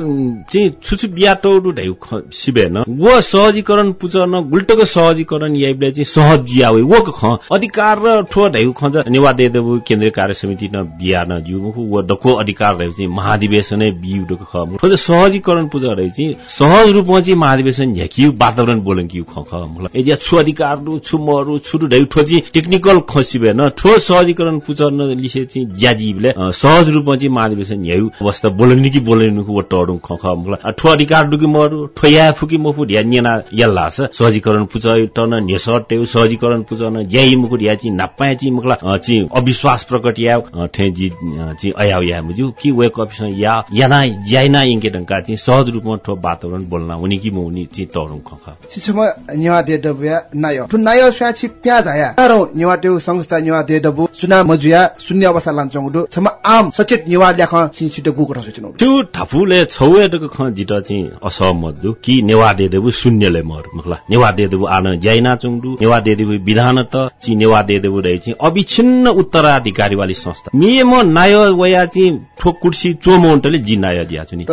चाहिँ छुछु बियाटो ढै सिबे न वो सहजीकरण पुछ न गुल्टको सहजीकरण याइबले चाहिँ सहज जिया वो ख अधिकार र ठो ढै खज निवा दे देबु केन्द्रीय कार्य समिति न बिया न जु वो डको अधिकार चाहिँ महाधिवेशनै बिउडको ख सहजीकरण पूजा रहे चाहिँ सहज रूपमा चाहिँ महाधिवेशन झ्याकियो वातावरण बोलन कि ख ख एजिया छु अधिकार छु मरु छु ढै टेक्निकल खसी भएन ठो सहजीकरण पूजा लिसे चाहिँ ज्याजीले सहज रूपमा चाहिँ महाधिवेशन झ्याउ अवस्था बोलन कि बोलन को टडु ख ख मतलब ठो अधिकार डुकी मरु ठोया फुकी मफु ढ्या निना यल्ला छ। सहजीकरण पूजा टन नेसटेउ सहजीकरण पूजा न ज्याइ मुकु ढ्या चाहिँ नापाया चाहिँ मुखला चाहिँ अविश्वास प्रकट या ठे जी चाहिँ अयाउ या मुजु कि वे कपिसँग या याना ज्याइना इङ्के ढङ्का चाहिँ सहज रूपमा ठो वातावरण बोल्न हुने कि म हुने चाहिँ टरौँ खख सिछम न्यावा दे दबया नाय। ठु नाय स्याछि प्याज आया तारो न्यावा देउ संस्था न्यावा दे दबु चुना मजुया शून्य अवस्था लान्छौ दु छम आम सचेत न्यावा ल्याख छि छिटो गुको सोच्नु त्यो ठाफुले छौए दक ख जिट चाहिँ असहमत दु कि नेवा दे देबु शून्यले मर। मखला नेवा दे देबु आन ज्याइना चुङडु नेवा दे देबु विधान त छि नेवा दे देबु रहे चाहिँ अविच्छिन्न उत्तराधिकारी वाली संस्था। मे म नाय वया चाहिँ कुर्सी चोमोन्टले जिनाय दिया छु नि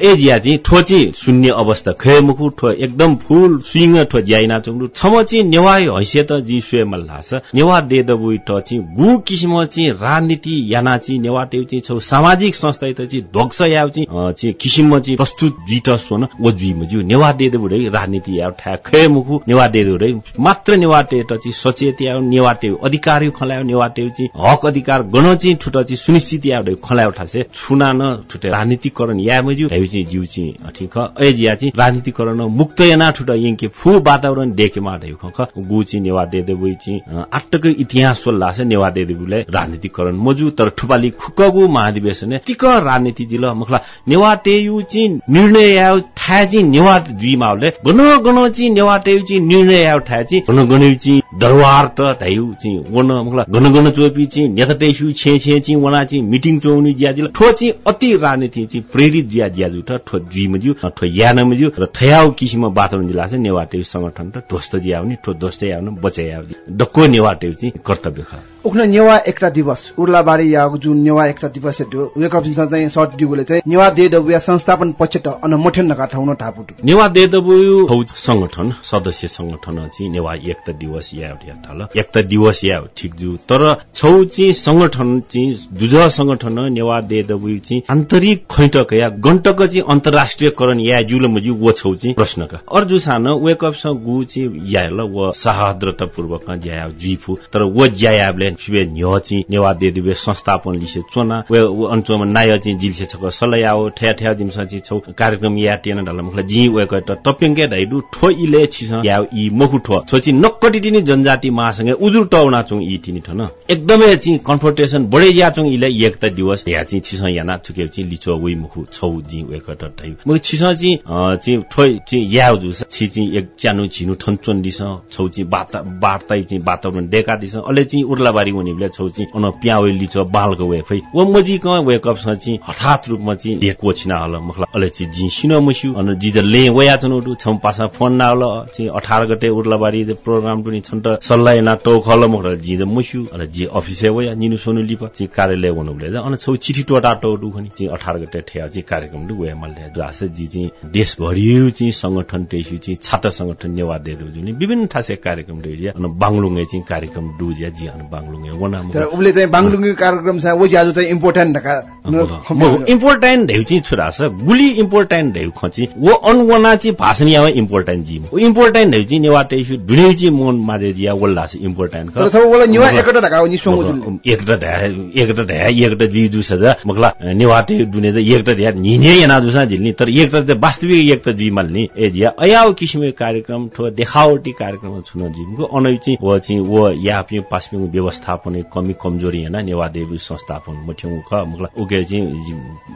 ए जिया चाहिँ ठो चाहिँ शून्य अवस्था खे मुखु ठो एकदम फुल स्विङ ठो ज्याइना चुङडु छम चाहिँ नेवाय हैसियत जी स्वे मल्लास नेवा दे दबु ट चाहिँ गु किसिम चाहिँ राजनीति याना चाहिँ नेवा टेउ चाहिँ छौ सामाजिक संस्था त चाहिँ ध्वक्स याउ चाहिँ किसिम चाहिँ प्रस्तुत जिट सोन ओ जुइ मजु नेवा दे दबु रे राजनीति याउ ठा खे मुखु नेवा दे दबु रे मात्र नेवा टे त चाहिँ सचेत याउ नेवा टेउ अधिकार खलायो नेवा टेउ चाहिँ हक अधिकार गण चाहिँ ठुट चाहिँ सुनिश्चित राजनीति आउ खला उठा से छुना न ठुटे राजनीतिकरण या मजु चाहिँ जिउ चाहिँ ठिक ए जिया राजनीतिकरण मुक्त याना ठुटा यंके फु वातावरण देखे मा ढाइ ख गु चाहिँ नेवा दे दे बुइ चाहिँ आटक इतिहास सोल्ला से नेवा दे दे बुले राजनीतिकरण मजु। तर ठुपाली खुकगु महाधिवेशन तिक राजनीति जिल मखला नेवा टेयु चाहिँ निर्णय या थाहा चाहिँ नेवा जुइ माउले गन गन चाहिँ नेवा टेयु चाहिँ निर्णय या थाहा चाहिँ गन गन चाहिँ दरबार त ढाइउ चाहिँ वन मखला गन गन चोपी चाहिँ नेता टेसु छे छे चाहिँ वना चाहिँ मिटिङ चौनी ज्या जिल ठो चाहिँ अति राजनीति चाहिँ प्रेरित ज्या ज्या जुट ठो जुइ मजु ठो यान मजु र ठयाउ किसिम वातावरण जिल्ला चाहिँ नेवा टेयु संगठन र ध्वस्त ज्या आउने ठो ध्वस्त आउने बचाइ डक्को नेवा टेयु चाहिँ कर्तव्य ख उखना नेवा एकता दिवस। उर्लाबारी या जुन नेवा एकता दिवस चाहिँ सर्ट डिबुले चाहिँ नेवा दे दबु या संस्थापन पक्ष त मठन नका ठाउन थापुटु नेवा दे दबु फौज संगठन सदस्य संगठन चाहिँ नेवा एकता दिवस या एकता दिवस या ठिक जु। तर छौ चाहिँ संगठन चाहिँ दुज संगठन नेवा दे दबु चाहिँ आन्तरिक खैटक या गण्टक चाहिँ अन्तर्राष्ट्रियकरण या जुल मजु वो छौ चाहिँ प्रश्नका। अर्जु सान वेकअप गु चाहिँ या ल व सहाद्रता पूर्वक ज्या जुइफु तर वो ज्यायाबले फिबे न्य चाहिँ नेवा दे दिबे संस्थापन लिसे चोना वे अनचोमा नाय चाहिँ जिल्से छक सलयाओ ठ्या ठ्या जिमसा चाहिँ छौ कार्यक्रम या टेन ढल मुखला जी वेक त तपेंगे ढाइडु ठो इले छिस या ई मखु ठो छोची नक्कटी तिनी जनजाति महासँगै उजुर टौना चुङ ई तिनी ठन एकदमै चाहिँ कन्फ्रन्टेसन बढे या चुङ इले एक त दिवस या चाहिँ छिस याना छुके चाहिँ लिचो वे मुखु छौ जी वेक त ढाइ म छिस चाहिँ चाहिँ ठो चाहिँ या जु छि चाहिँ एक च्यानु झिनु ठनचोन दिस छौ चाहिँ बाता वार्ता चाहिँ वातावरण डेका दिस अले चाहिँ उर्ला बारी उनीले छौची अन प्यावे लिच बालको वे फै व मजी क वे कप सची हठात रूपमा ची लेको छिना हल। मखला अले ची जी सिन मुसु अन जी ज ले वया तनु छम पासा फोन ना हल ची 18 गते उर्लाबारी जे प्रोग्राम टुनी छन्त सल्लाह ना टो खल मखला जी ज मुसु अन जी अफिस वया निनु सोनु लिप ची कार्यालय वनुले अन छौ चिठी टोटा टो दु खनि ची 18 गते ठ्या ची कार्यक्रम दु वे मल्ले जासे जी ची देश भरियो ची संगठन टेसु ची छात्र संगठन नेवा दे विभिन्न ठासे कार्यक्रम दु अन बांगलुङे ची कार्यक्रम दु जी अन बांगलुङ उसले चाहिँ बाङलुङ्गी कार्यक्रम छ वो ज्याजो चाहिँ इम्पोर्टेन्ट इम्पोर्टेन्ट ढेउ चाहिँ छुरा छ गुली इम्पोर्टेन्ट ढेउ खची। वो अनवना चाहिँ भाषण इम्पोर्टेन्ट जी वो इम्पोर्टेन्ट ढेउ चाहिँ नेवा टेसु दुने चाहिँ मन माजे दिया वल्ला छ इम्पोर्टेन्ट तर सब वला नेवा एकटा ढका नि सोंगु एकटा ढा एकटा ढा एकटा जी जु छ मखला नेवा टे दुने चाहिँ एकटा ढा निने याना जुसा जिल्नी। तर एकटा चाहिँ वास्तविक एकटा जी मल्नी। ए जिया अयाउ किसिमको कार्यक्रम ठो देखावटी कार्यक्रम छुन जिमको अनै चाहिँ वो चाहिँ वो या पास्पिङ व्यवस्थापन कमी कमजोरी हैन नेवा देवी संस्थापन। मठ्यौ ख मुखला उके चाहिँ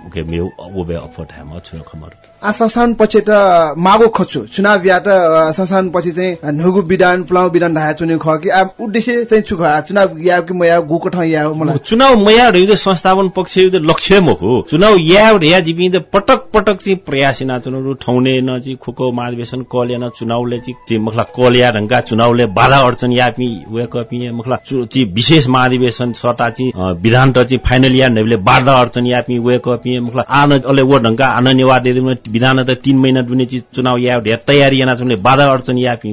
उके मेउ ओबे अफोर्ट हम छु खमर आ संस्थान पछि त मागो खछु चुनाव या त संस्थान पछि चाहिँ नुगु विधान पुलाउ विधान ढाया चुने ख कि उद्देश्य चाहिँ छु चुनाव या कि मया गुको ठ या मलाई? चुनाव मया संस्थापन पक्ष लक्ष्य म हो। चुनाव या या जिबि पटक पटक चाहिँ प्रयासिना चुनाव ठौने न चाहिँ खुको महाधिवेशन कले न चुनावले चाहिँ मखला कलिया रंगा चुनावले बाधा अडचन या पि वे मखला चाहिँ विशेष महाधिवेशन सटा चाहिँ विधान त चाहिँ फाइनल या नैले बाधा अडचन या पि वे कपि मखला आन अले वो ढंगा आन नेवा दे विधान त तीन महिना दुने चाहिँ चुनाव या ढेर तयारी याना चुनाव बाधा अडचन या पि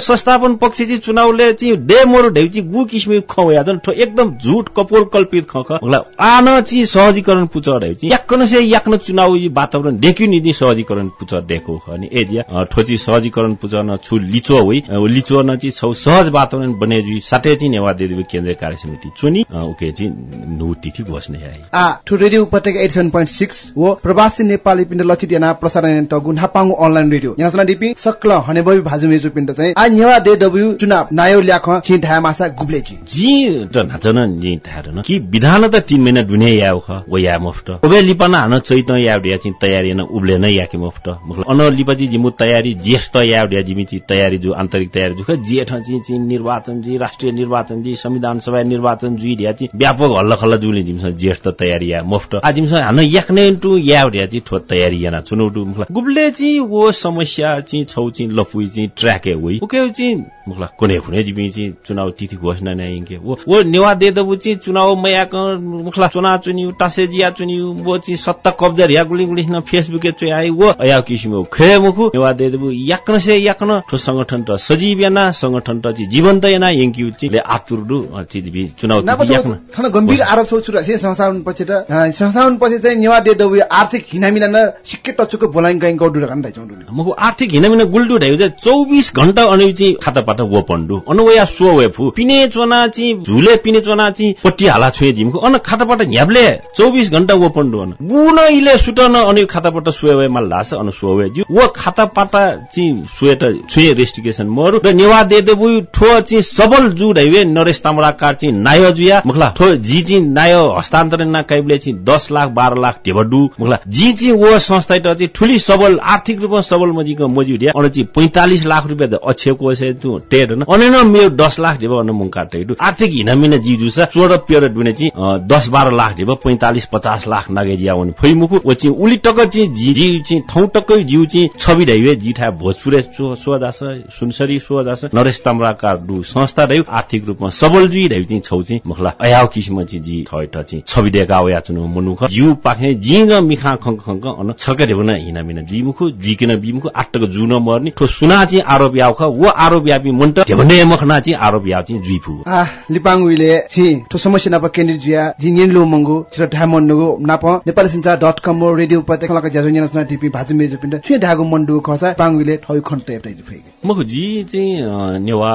संस्थापन पक्ष चाहिँ चुनावले चाहिँ डे मोर ढेउ चाहिँ गु किसिम ख या जन एकदम झुट कपोल कल्पित ख ख। आन चाहिँ सहजीकरण पुच ढेउ चाहिँ याक्न से याक्न चुनाव वातावरण देखि नि सहजीकरण पुच देखो ख अनि एदिया ठोची सहजीकरण पुच न छु लिचो होइ लिचो न चाहिँ छौ सहज वातावरण बने जुई साथै चाहिँ नेवा देवी केन्द्रीय कार्य समिति चुनी उके चाहिँ नु तिथि घोषणा है। आ ठु रेडियो उपत्यका 87.6 वो प्रवासी नेपाली पिण्ड लचित याना प्रसारण टगु नापाङ अनलाइन रेडियो यहाँ सना डिपि सक्ल हनेबइ भाजु मेजु पिण्ड चाहिँ आ नेवा दे डब्ल्यू चुनाव नायो ल्याख छि ढा मासा गुब्ले जी जी त नाचन जी न कि विधान त 3 महिना दुने याउ ख वो या मुफ्त ओबे लिपना हान चैत या डिया चाहिँ तयारी न उब्ले न याकि मुफ्त अन लिपजी जिमु तयारी जेठ त या डिया जिमि तयारी जो आन्तरिक तयारी जुख जेठ चाहिँ निर्वाचन जी राष्ट्रिय निर्वाचन जी संविधान सभा निर्वाचन जुइ ढ्या चाहिँ व्यापक हल्ला खल्ला जुले जिमस त तयारी या मुफ्त आ जिमस हान याक्ने टु या ढ्या चाहिँ ठो तयारी याना चुनौटु मुखला गुब्ले चाहिँ वो समस्या चाहिँ छौ चाहिँ लफुई चाहिँ ट्र्याके होइ उके चाहिँ मुखला कुनै खुने जिमि चाहिँ चुनाव तिथि घोषणा नै के वो वो नेवा दे दबु चाहिँ चुनाव मयाक मुखला चुनाव चुनिउ टासे जिया चुनिउ वो चाहिँ सत्ता कब्जा रिया गुलिङ गुलिङ न फेसबुक चोय आइ वो अया किसिम खे मुखु। नेवा दे दबु याक्न से याक्न। ठो संगठन त सजीव याना संगठन त चाहिँ जीवन्त याना यंकी ले आतुरडु चिज बि चुनाव थन गम्भीर आरोप छौ छुरा। से संस्थापन पछि त अ, संस्थापन पछि चाहिँ नेवा दे दबु आर्थिक हिनामिना न सिक्के टचुको बोलाइ गइ गौडु रकन दाइ मगु आर्थिक हिनमिन गुल्डु ढाइ चाहिँ चौबिस घण्टा अनि चाहिँ खाता पाटा वो पण्डु अनवया सो वे फु पिने चोना चाहिँ झुले पिने चोना चाहिँ पट्टी हाला छुए जिमको अन खाता पाटा न्याब्ले चौबिस घण्टा वो पण्डु अन गुन इले सुटन अनि खाता पाटा सुए वे mal लास अन सुए वे जु वो खाता पाटा चाहिँ सुए त छुए रेस्टिकेसन मरु। र नेवा दे देबु ठो चाहिँ सबल जु ढाइवे नरेश ताम्राकार चाहिँ नाय जुया। मुखला ठो जी चाहिँ नाय हस्तान्तरण ना काइबले चाहिँ 10 लाख 12 लाख टेबडु मुखला जी चाहिँ वो संस्था चाहिँ ठुली सबल आर्थिक रूपमा सबल मजु दिया अनि चाहिँ 45 लाख रुपियाँ त टेड न अनि मेरो 10 लाख दिबो अन मुंका टेडु आर्थिक हिनमिन जी जुसा 14 पिरियड बिने चाहिँ 10 12 लाख दिबो 45 50 लाख नगे जिया उनी फै मुखु चाहिँ उली टक चाहिँ जी जी चाहिँ थौ टक्कै जिउ चाहिँ छवि ढाइवे जिठा भोजपुरे सोदास सुनसरी सोदास नरेश ताम्राकार दु संस्था ढाइ आर्थिक रूपमा सबल जी ढाइ चाहिँ छौ चाहिँ मुखला। अयाव किसिम चाहिँ जी थैट चाहिँ छवि देका ओया चुनु मुनुख। जिउ पाखे जी न मिखा खंक खंक अन छर्के देबो न हिना मिना। जी मुखु जिकिन बि मुखु आटक जु न मर्नी ठो सुना चाहिँ आरोप याउ ख वो आरोप यापि मुन्ट देबने मखना चाहिँ आरोप याउ चाहिँ जुइफु। आ लिपाङ उइले छि ठो समस्या नाप केन्द्रित जुया जि निन लो मंगु छिर ढामन नुगु नाप नेपाली संचार डट कम रेडियो उपत्यका लका ज्याजो न्यासना टिपी भाजु मेजु पिण्ड छि ढागु मण्डु खसा पाङ उइले ठौ खन्ट एप्टाइ जु फैगे मखु जी चाहिँ नेवा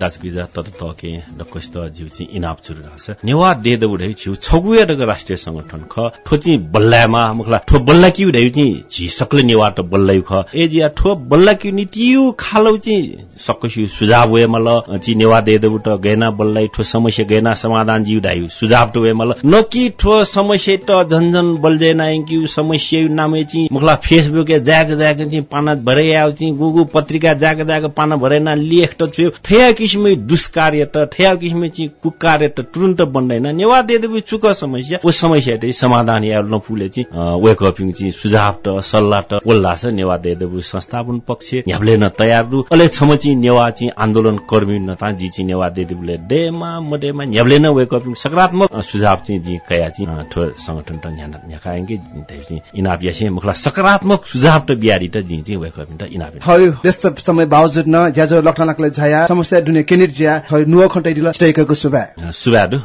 दाजुगिजा तत तके डकस्त जिउ चाहिँ इनाप चुरु रहछ। नेवा दे दउ ढै छु छगुया राष्ट्रिय संगठन ख ठो चाहिँ बल्लामा मुखला ठो बल्ला किउ ढै चाहिँ झि सकले नेवा त बल्लै ख। ए जिया ठो बल्ला किउ नितियु खालौ चाहिँ सकसु सुझाव वे मल। चाहिँ नेवा दे दउ त गएना बल्लै ठो समस्या गएना समाधान जिउ ढाइ सुझाव त वे मल। न कि ठो समस्या त झन्झन बल्जे नाइ किउ समस्या नामे चाहिँ मुखला फेसबुक जाग जाग चाहिँ पाना भरे आउ चाहिँ गुगु पत्रिका जाग जाग पाना भरे ना लेख त छु ठया किसिमे दुष्कार्य त ठया किसिमे चाहिँ कुकार्य त तुरन्त बन्दैन। नेवा दे देबु चुक समस्या ओ समस्या त समाधान या नफुले चाहिँ वेक अपिङ चाहिँ सुझाव त सल्लाह त ओल्ला छ नेवा दे देबु संस्थापन पक्ष। यहाँले न तयार रु अले छम चाहिँ नेवा चाहिँ आन्दोलन कर्मी न ता जी चाहिँ नेवा दे देबुले डेमा मडेमा यहाँले न वेक अपिङ सकारात्मक सुझाव चाहिँ जी कया चाहिँ ठो संगठन त न्याकाएंगे चाहिँ इनाप यासे मुखला सकारात्मक सुझाव त बिहारी त जी चाहिँ वेक अपिङ त इनाप व्यस्त समय बावजुद न ज्याजो लक्ठनाकले छाया समस्या दुने केन्द्रित ज्या ठौ नुव खन्टै दिल स्टेकको सुबा सुबाडु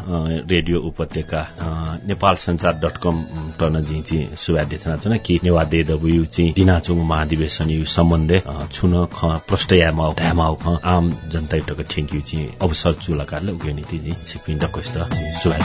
रेडियो उपत्यका नेपाल संचार डट कम टन जी चाहिँ सुबा देख्न छ कि नेवा दे दबु चाहिँ दिनाचुङ महाधिवेशन यु सम्बन्धे छुन ख प्रष्ट आम जनता टक थ्याङ्क यू चाहिँ अवसर चुलाकारले उयो नीति चाहिँ छिपिन डकस्त सुबा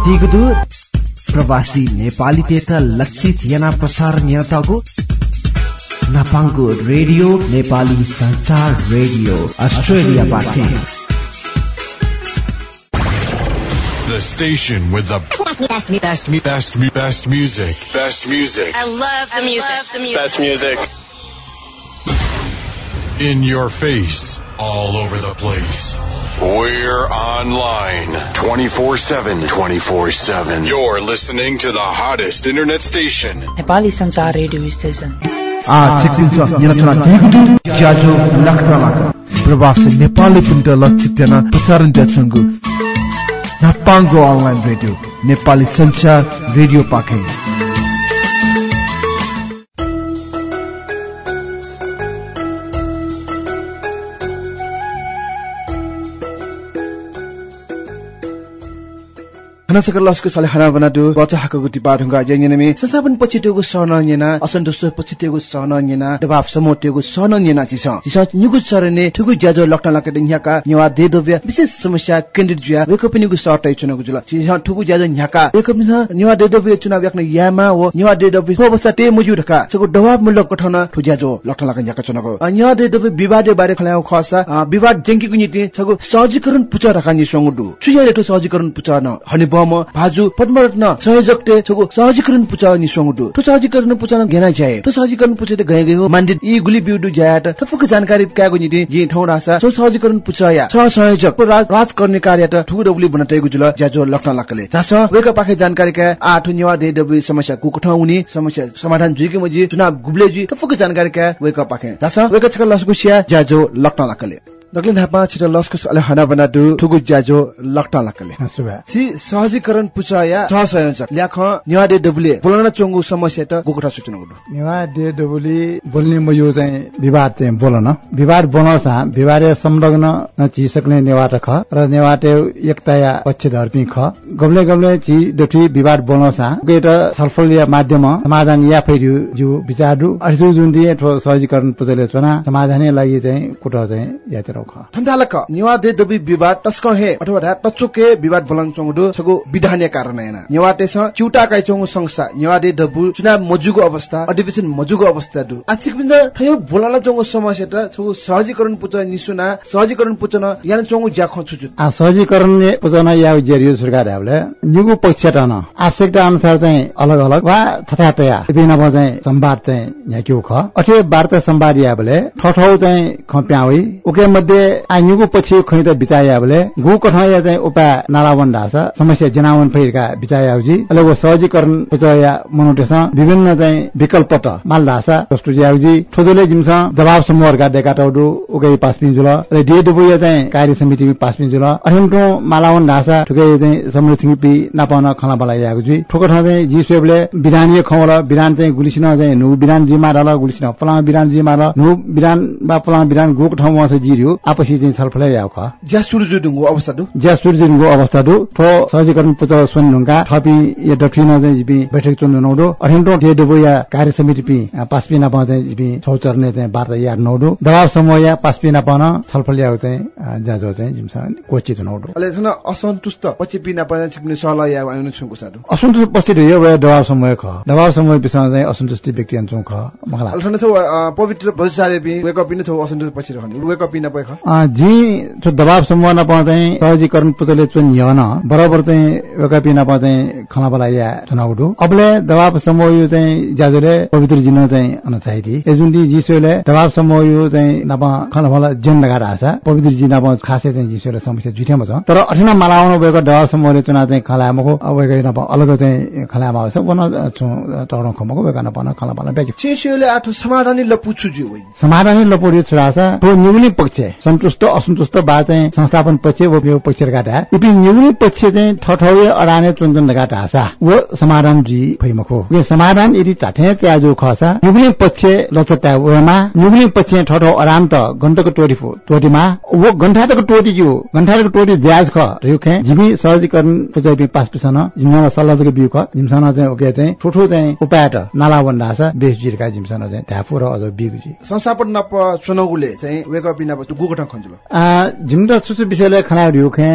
अन्य दिगदु प्रवासी नेपाली तेता लक्षित याना प्रसारण यताको नापाङ्गो रेडियो नेपाली संचार रेडियो अस्ट्रेलियाबाट The station with the best, best, best, best, best music. Best music. I love the music. Best music. In your face, all over the place. We're online 24 7. 24 7. You're listening to the hottest internet station. Nepali संचार radio station आ चिकिन्छ यनचना दिगदु ज्याजो लखतलाका प्रवासी नेपाली पिन्ट लक्षित याना प्रसारण ज्याचंगु नापाङ्गो online radio Nepali Sanchar radio पाखे हनसक लस्को सले हना बनादु बचा हक गुटी पाढुंगा यङनेमे संसापन पछि तेगु सहन यना असन्तोष पछि तेगु सहन यना दबाव समो तेगु सहन यना चिस चिस निगु सरने ठुगु ज्याजो लक्न लके दिन्याका निवा देदव्य विशेष समस्या केन्द्रित जुया वेकपिनिगु सर्टै चुनगु जुल चिस ठुगु ज्याजो न्याका वेकपिन निवा देदव्य चुनाव याक्न यामा व निवा देदव्य हो अवस्था ते मुजु ढका छगु दबाव मूलक गठन ठु ज्याजो लक्न लके न्याका चुनगु निवा देदव्य विवादे बारे खलाउ खसा विवाद जेंकीगु नीति छगु सहजीकरण पुचा रखा नि संगुडु छुया ठु सहजीकरण पुचा न हने छगु सहजीकरण पुचा नि संगुडु ठु सहजीकरण पुचा न घेना जाय ठु सहजीकरण पुचे ते गए गयो मान्दित ई गुली बिउडु जायात ठफुक जानकारी कागु नीति जी ठौ रासा सो सहजीकरण पुचा या सह संयोजक राज राज गर्ने कार्य त ठुगु डबुली बनतैगु जुल ज्याजो लक्न लकले जास वेक पाखे जानकारी का आ ठु निवा दे डबुली समस्या कुकठ हुने समस्या समाधान जुइके मजी चुनाव गुब्ले जी ठफुक जानकारी का वेक पाखे। जास वेक छक लसगुसिया ज्याजो लक्न लकले दग्लिन हापा छिटो लस्कुस अले हना बना दु ठुगु ज्याजो लक्टा लकले छि सहजीकरण पुचाया छ संयोजक ल्याख न्याडे डबुले बोलन चोंगु समस्या त गोकटा सूचना गुडु नेवा डे डबुली बोल्ने म यो चाहिँ विवाद चाहिँ बोलन विवाद बनाउँछ विवाद संलग्न न ची सक्ने नेवाट ख र नेवाटे एकता या पक्ष धर्पी ख गब्ले गब्ले ची डठी विवाद बनाउँछ गेट छलफल या माध्यम समाधान या फेरि जु विचारु अर्जु जुन दिए सहजीकरण पुजले चना समाधानले लागि चाहिँ कुटा चाहिँ यातिर ख ठन्डालक निवा दे दबी विवाद टस्क हे अथवा ढा टचुके विवाद बोलन चोंगु छगु विधानीय कारण हैन निवाते छ चिउटा काइ चोंगु संस्था निवादे दबु चुनाव मजुगु अवस्था अधिवेशन मजुगु अवस्था दु। आचिक बिन्द ठयो बोलाला चोंगु समस्या त छगु सहजीकरण पुच निसुना सहजीकरण पुचन यान आ सहजीकरण पुजन या जेरियो सरकार हावले निगु पक्ष टन आवश्यकता अनुसार चाहिँ अलग अलग वा छटाटया विभिन्न भ चाहिँ संवाद चाहिँ यहाँ के ख। अथे वार्ता संवाद या बोले ठठौ चाहिँ खप्याउई ओके मध्ये आइनुको पछि खै त बिताया बोले गु कठा या चाहिँ उपा नालावन ढास समस्या जनावन फैरका बिताया जी अहिले वो सहजीकरण पुचया मनुटेस विभिन्न चाहिँ विकल्प त माल ढासा प्रस्तुत याउजी ठोदोले जिमस दबाव समूहहरुका डेका टौडु उकै पास पिन्जुल र डे डुबुया चाहिँ कार्य समिति पास पिन्जुल अठिन्टो मालावन ढासा ठुकै चाहिँ समृद्धि पि नापाउन खला बला याउजी ठोको ठाउँ चाहिँ जी सेबले बिरानीय खौला बिरान चाहिँ गुलिसिन चाहिँ नु बिरान जी मारल गुलिसिन पला बिरान जी मार नु बिरान बा पला बिरान गोक ठाउँमा चाहिँ जिरियो। आपसी चाहिँ छलफल ख ज्या सुरजु दुंगु अवस्था दु ज्या सुरजिनको अवस्था दु ठो सहजीकरण पुच सुन ढुङ्गा थपी या चाहिँ जिपी बैठक चुन नौडो अठिन्टो डे डुबो या कार्य समिति पि पास पिना पा चाहिँ छौचरने चाहिँ वार्ता या नौडो दबाव समूह या पास पिना पान छलफल याउ चाहिँ जाजो चाहिँ जिमसा कोचित नौडो अले छन असन्तुष्ट पछि पिना पा छिप्ने सला या आउनु छुको सादु असन्तुष्ट पछि यो वे दबाव समूह ख दबाव समूह पिसँग चाहिँ असन्तुष्टि व्यक्ति अन्छौ छ छ जी जो दबाव समूह नपा चाहिँ सहजीकरण पुतले चुन यन बराबर चाहिँ वेकापी नपा चाहिँ खना या चुनाउडु अबले दबाव समूह यो चाहिँ जाजुले पवित्र जिन चाहिँ ए जुन दि जिसोले दबाव समूह यो चाहिँ नपा खना बला जन लगा रासा पवित्र जी नपा खासै चाहिँ जिसोले समस्या जुठेमा छ तर अठिना मालाउनु भएको दबाव समूहले चुना चाहिँ खलामको अबको नपा अलग चाहिँ खलामा आउँछ वन टौडो खमको वेका नपा खला बला ब्याक आठो समाधानी लपुछु जु वइ समाधान लपोरी छुरासा तो न्युनी पक्ष सन्तुष्ट असन्तुष्ट बा चाहिँ संस्थापन पक्ष यो पक्ष गाटा। इपि न्युनी पक्ष चाहिँ ठठौए अडाने चुनचुन गाटा हासा वो समाधान जी फैमखो यो समाधान यदि चाठे त्याजो खसा न्युनी पक्ष लचटा वेमा न्युनी पक्ष ठठौ अडान त गण्डको टोटी फो टोटीमा वो गण्ठाटको टोटी जो गण्ठाटको टोटी ज्याज ख। रयो खे जिमी सहजीकरण पुजै पास पिसन जिमना सल्लाहको बिउ ख। जिमसन चाहिँ ओके चाहिँ ठुठो चाहिँ उपायट नाला बन्दासा बेस जिरका जिमसन चाहिँ ढाफु र अझ बिगु जी संस्थापन नप चुनौले चाहिँ वेक पिना प गुगठ खञ्जुल आ, झिम्दा सुसु विषयले खना खे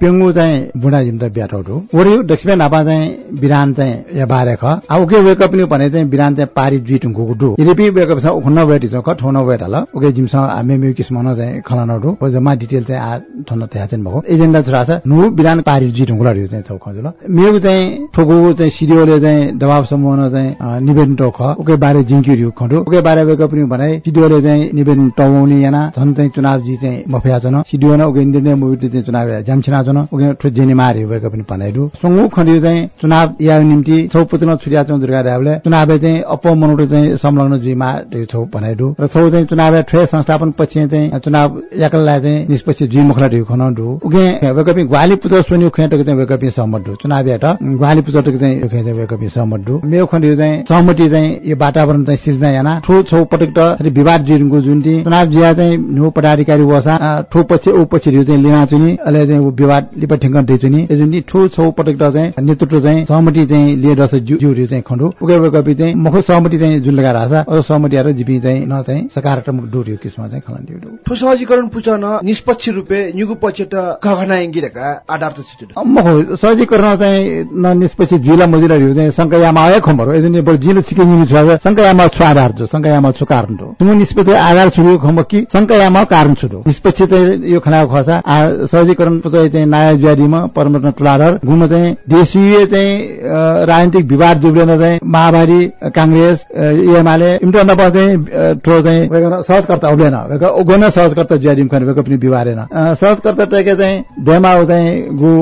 पेङ्गु चाहिँ बुढा जिम त ब्याटौटो ओरि दक्षिण नापा चाहिँ बिरान चाहिँ या बारे ख आ उके वेकअप नि भने चाहिँ बिरान चाहिँ पारी जुइ टुङ्को डु यदि वेकअप छ उखन्न वेट छ ठौन वेट हल उके जिम स हामी म्यु किस्म चाहिँ डु ओ जम्मा डिटेल चाहिँ आ ठन्न त्या चाहिँ भएको एजेन्डा छुरा छ नु बिरान पारी टुङ्को लड्यो चाहिँ छौ खजुल मेगु चाहिँ ठोगु चाहिँ सिडिओले चाहिँ दबाव समूहन चाहिँ निवेदन टो ख उके बारे जिङ्क्यु खडु उके बारे वेकअप नि भने सिडिओले चाहिँ निवेदन टवाउने याना झन् चाहिँ चुनाव जी चाहिँ मफिया छन सिडिओ न उके निर्णय मुभिटी चाहिँ चुनाव जामछिना छन उके ठु जेनी मारे वेकअप नि पनाइदु संगु खण्डियो चाहिँ चुनाव या निम्ति छौ पुतन छुरिया चौ दुर्गा रावले चुनाव चाहिँ अप मनुटो चाहिँ संलग्न जुइमा छौ पनाइदु र छौ चाहिँ चुनाव ठे संस्थापन पछि चाहिँ चुनाव एकललाई चाहिँ निष्पक्ष जुइ मुखला ढिउ खन उके वेकअप ग्वाली पुत्र सोनि खेटक चाहिँ वेकअप सहमत डु चुनाव हेट ग्वाली पुत्र चाहिँ उखे चाहिँ वेकअप सहमत डु मेरो खण्डियो चाहिँ सहमति चाहिँ यो वातावरण चाहिँ सिर्जना याना। ठो छौ पटक त विवाद जुइको जुन चाहिँ चुनाव जिया चाहिँ न्यू पदाधिकारी वसा ठो पछि ऊ पछि चाहिँ लिना चुनि अहिले चाहिँ विवाद लिप ठिङ्ग दे चुनि यो जुन ठो छौ पटक त चाहिँ नेतृत्व चाहिँ सहमति चाहिँ लिएर रस जुरि चाहिँ खण्डु। उके वेकअप चाहिँ मुख सहमति चाहिँ जुन लगाएर आछ अरू सहमति आएर जिपी चाहिँ न चाहिँ सकारात्मक डोर्यो किस्म चाहिँ खलन दियो। ठो सहजीकरण पुचन निष्पक्ष रूपे न्युगु पक्ष त गगना इंगिरेका आधार त छिटो मखो सहजीकरण चाहिँ न निष्पछि जुइला मजुला ढिउ चाहिँ शङ्कयामा आयो खम्बर यदि बरु जिलो छिके निनि छ शङ्कयामा छु आधार जो शङ्कयामा छु कारण जो तुमु निष्पत्ति आधार छु खम्ब कि शङ्कयामा कारण छु निष्पक्ष चाहिँ यो खना खसा आ सहजीकरण चाहिँ नाया ज्यारीमा परमरत्न टुलाडर गुण चाहिँ देशीय चाहिँ राजनीतिक विवाद जुब्लेन चाहिँ माओवादी काङ्ग्रेस एमाले इम्टो नप चाहिँ अ, ठो चाहिँ सहजकर्ता उब्लेन। उगोन सहजकर्ता ज्यारीम खन वेग पनि बिवारेन अ, सहजकर्ता चाहिँ देमा उ चाहिँ गु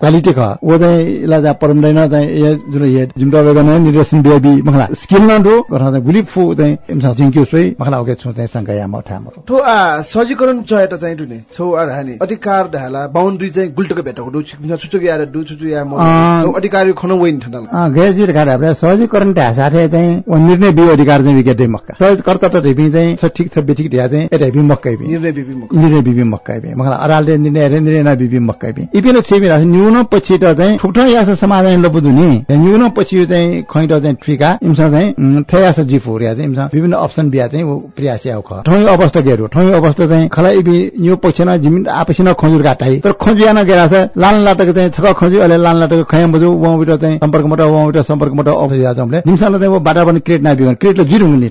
क्वालिटी ख। वो चाहिँ इला जा परमदैन चाहिँ ये जुन ये जिम्टा वेगन निर्देशन बेबी मखला। स्किल न दो गर्न चाहिँ गुलिप फु चाहिँ इमसा सोइ मखला ओके छु चाहिँ संकया म ठामरो ठो आ सहजीकरण चयत चाहिँ दुने छौ आ हानि। अधिकार ढाला बाउन्ड्री चाहिँ गुल्टको भेटको दु छिक्न छुचुक या दु छुचु या म अधिकारी खन वइन ठन्डल गैरजी रेखा हामीले सहजीकरण ढा साथे चाहिँ व निर्णय बिउ अधिकार चाहिँ विकेट मक्का। सहजकर्ता त ढेपी चाहिँ छ ठिक छ बेठिक ढ्या चाहिँ ए ढेपी मक्कै बि निर्णय बिपी मुख निर्णय बिबी मक्कै बि मखला अरालले निर्णय निर्णय ना बिबी मक्कै बि इपिन छेबि रास न्यून पछि त चाहिँ ठुक्ठा यास समाधान लपुदुनी न्यून पछि चाहिँ खैट चाहिँ ठिका। इमसा चाहिँ थयास जिफो रिया चाहिँ इमसा। विभिन्न अप्सन बिया चाहिँ प्रयास आउ ख। ठौँ अवस्था गेरो ठौँ अवस्था चाहिँ खला इबि पछि न जिमिन आपसी खजुर तर खजु याना गेरा छ लान लाटक चाहिँ छक खजु अले लान लाटक खयाम बजु वहाँ बिट चाहिँ सम्पर्कबाट बिट सम्पर्कबाट अफ या जमले। निमसाले चाहिँ वो बाटा पनि क्रिएट ना बिगन क्रिएटले जिरुङले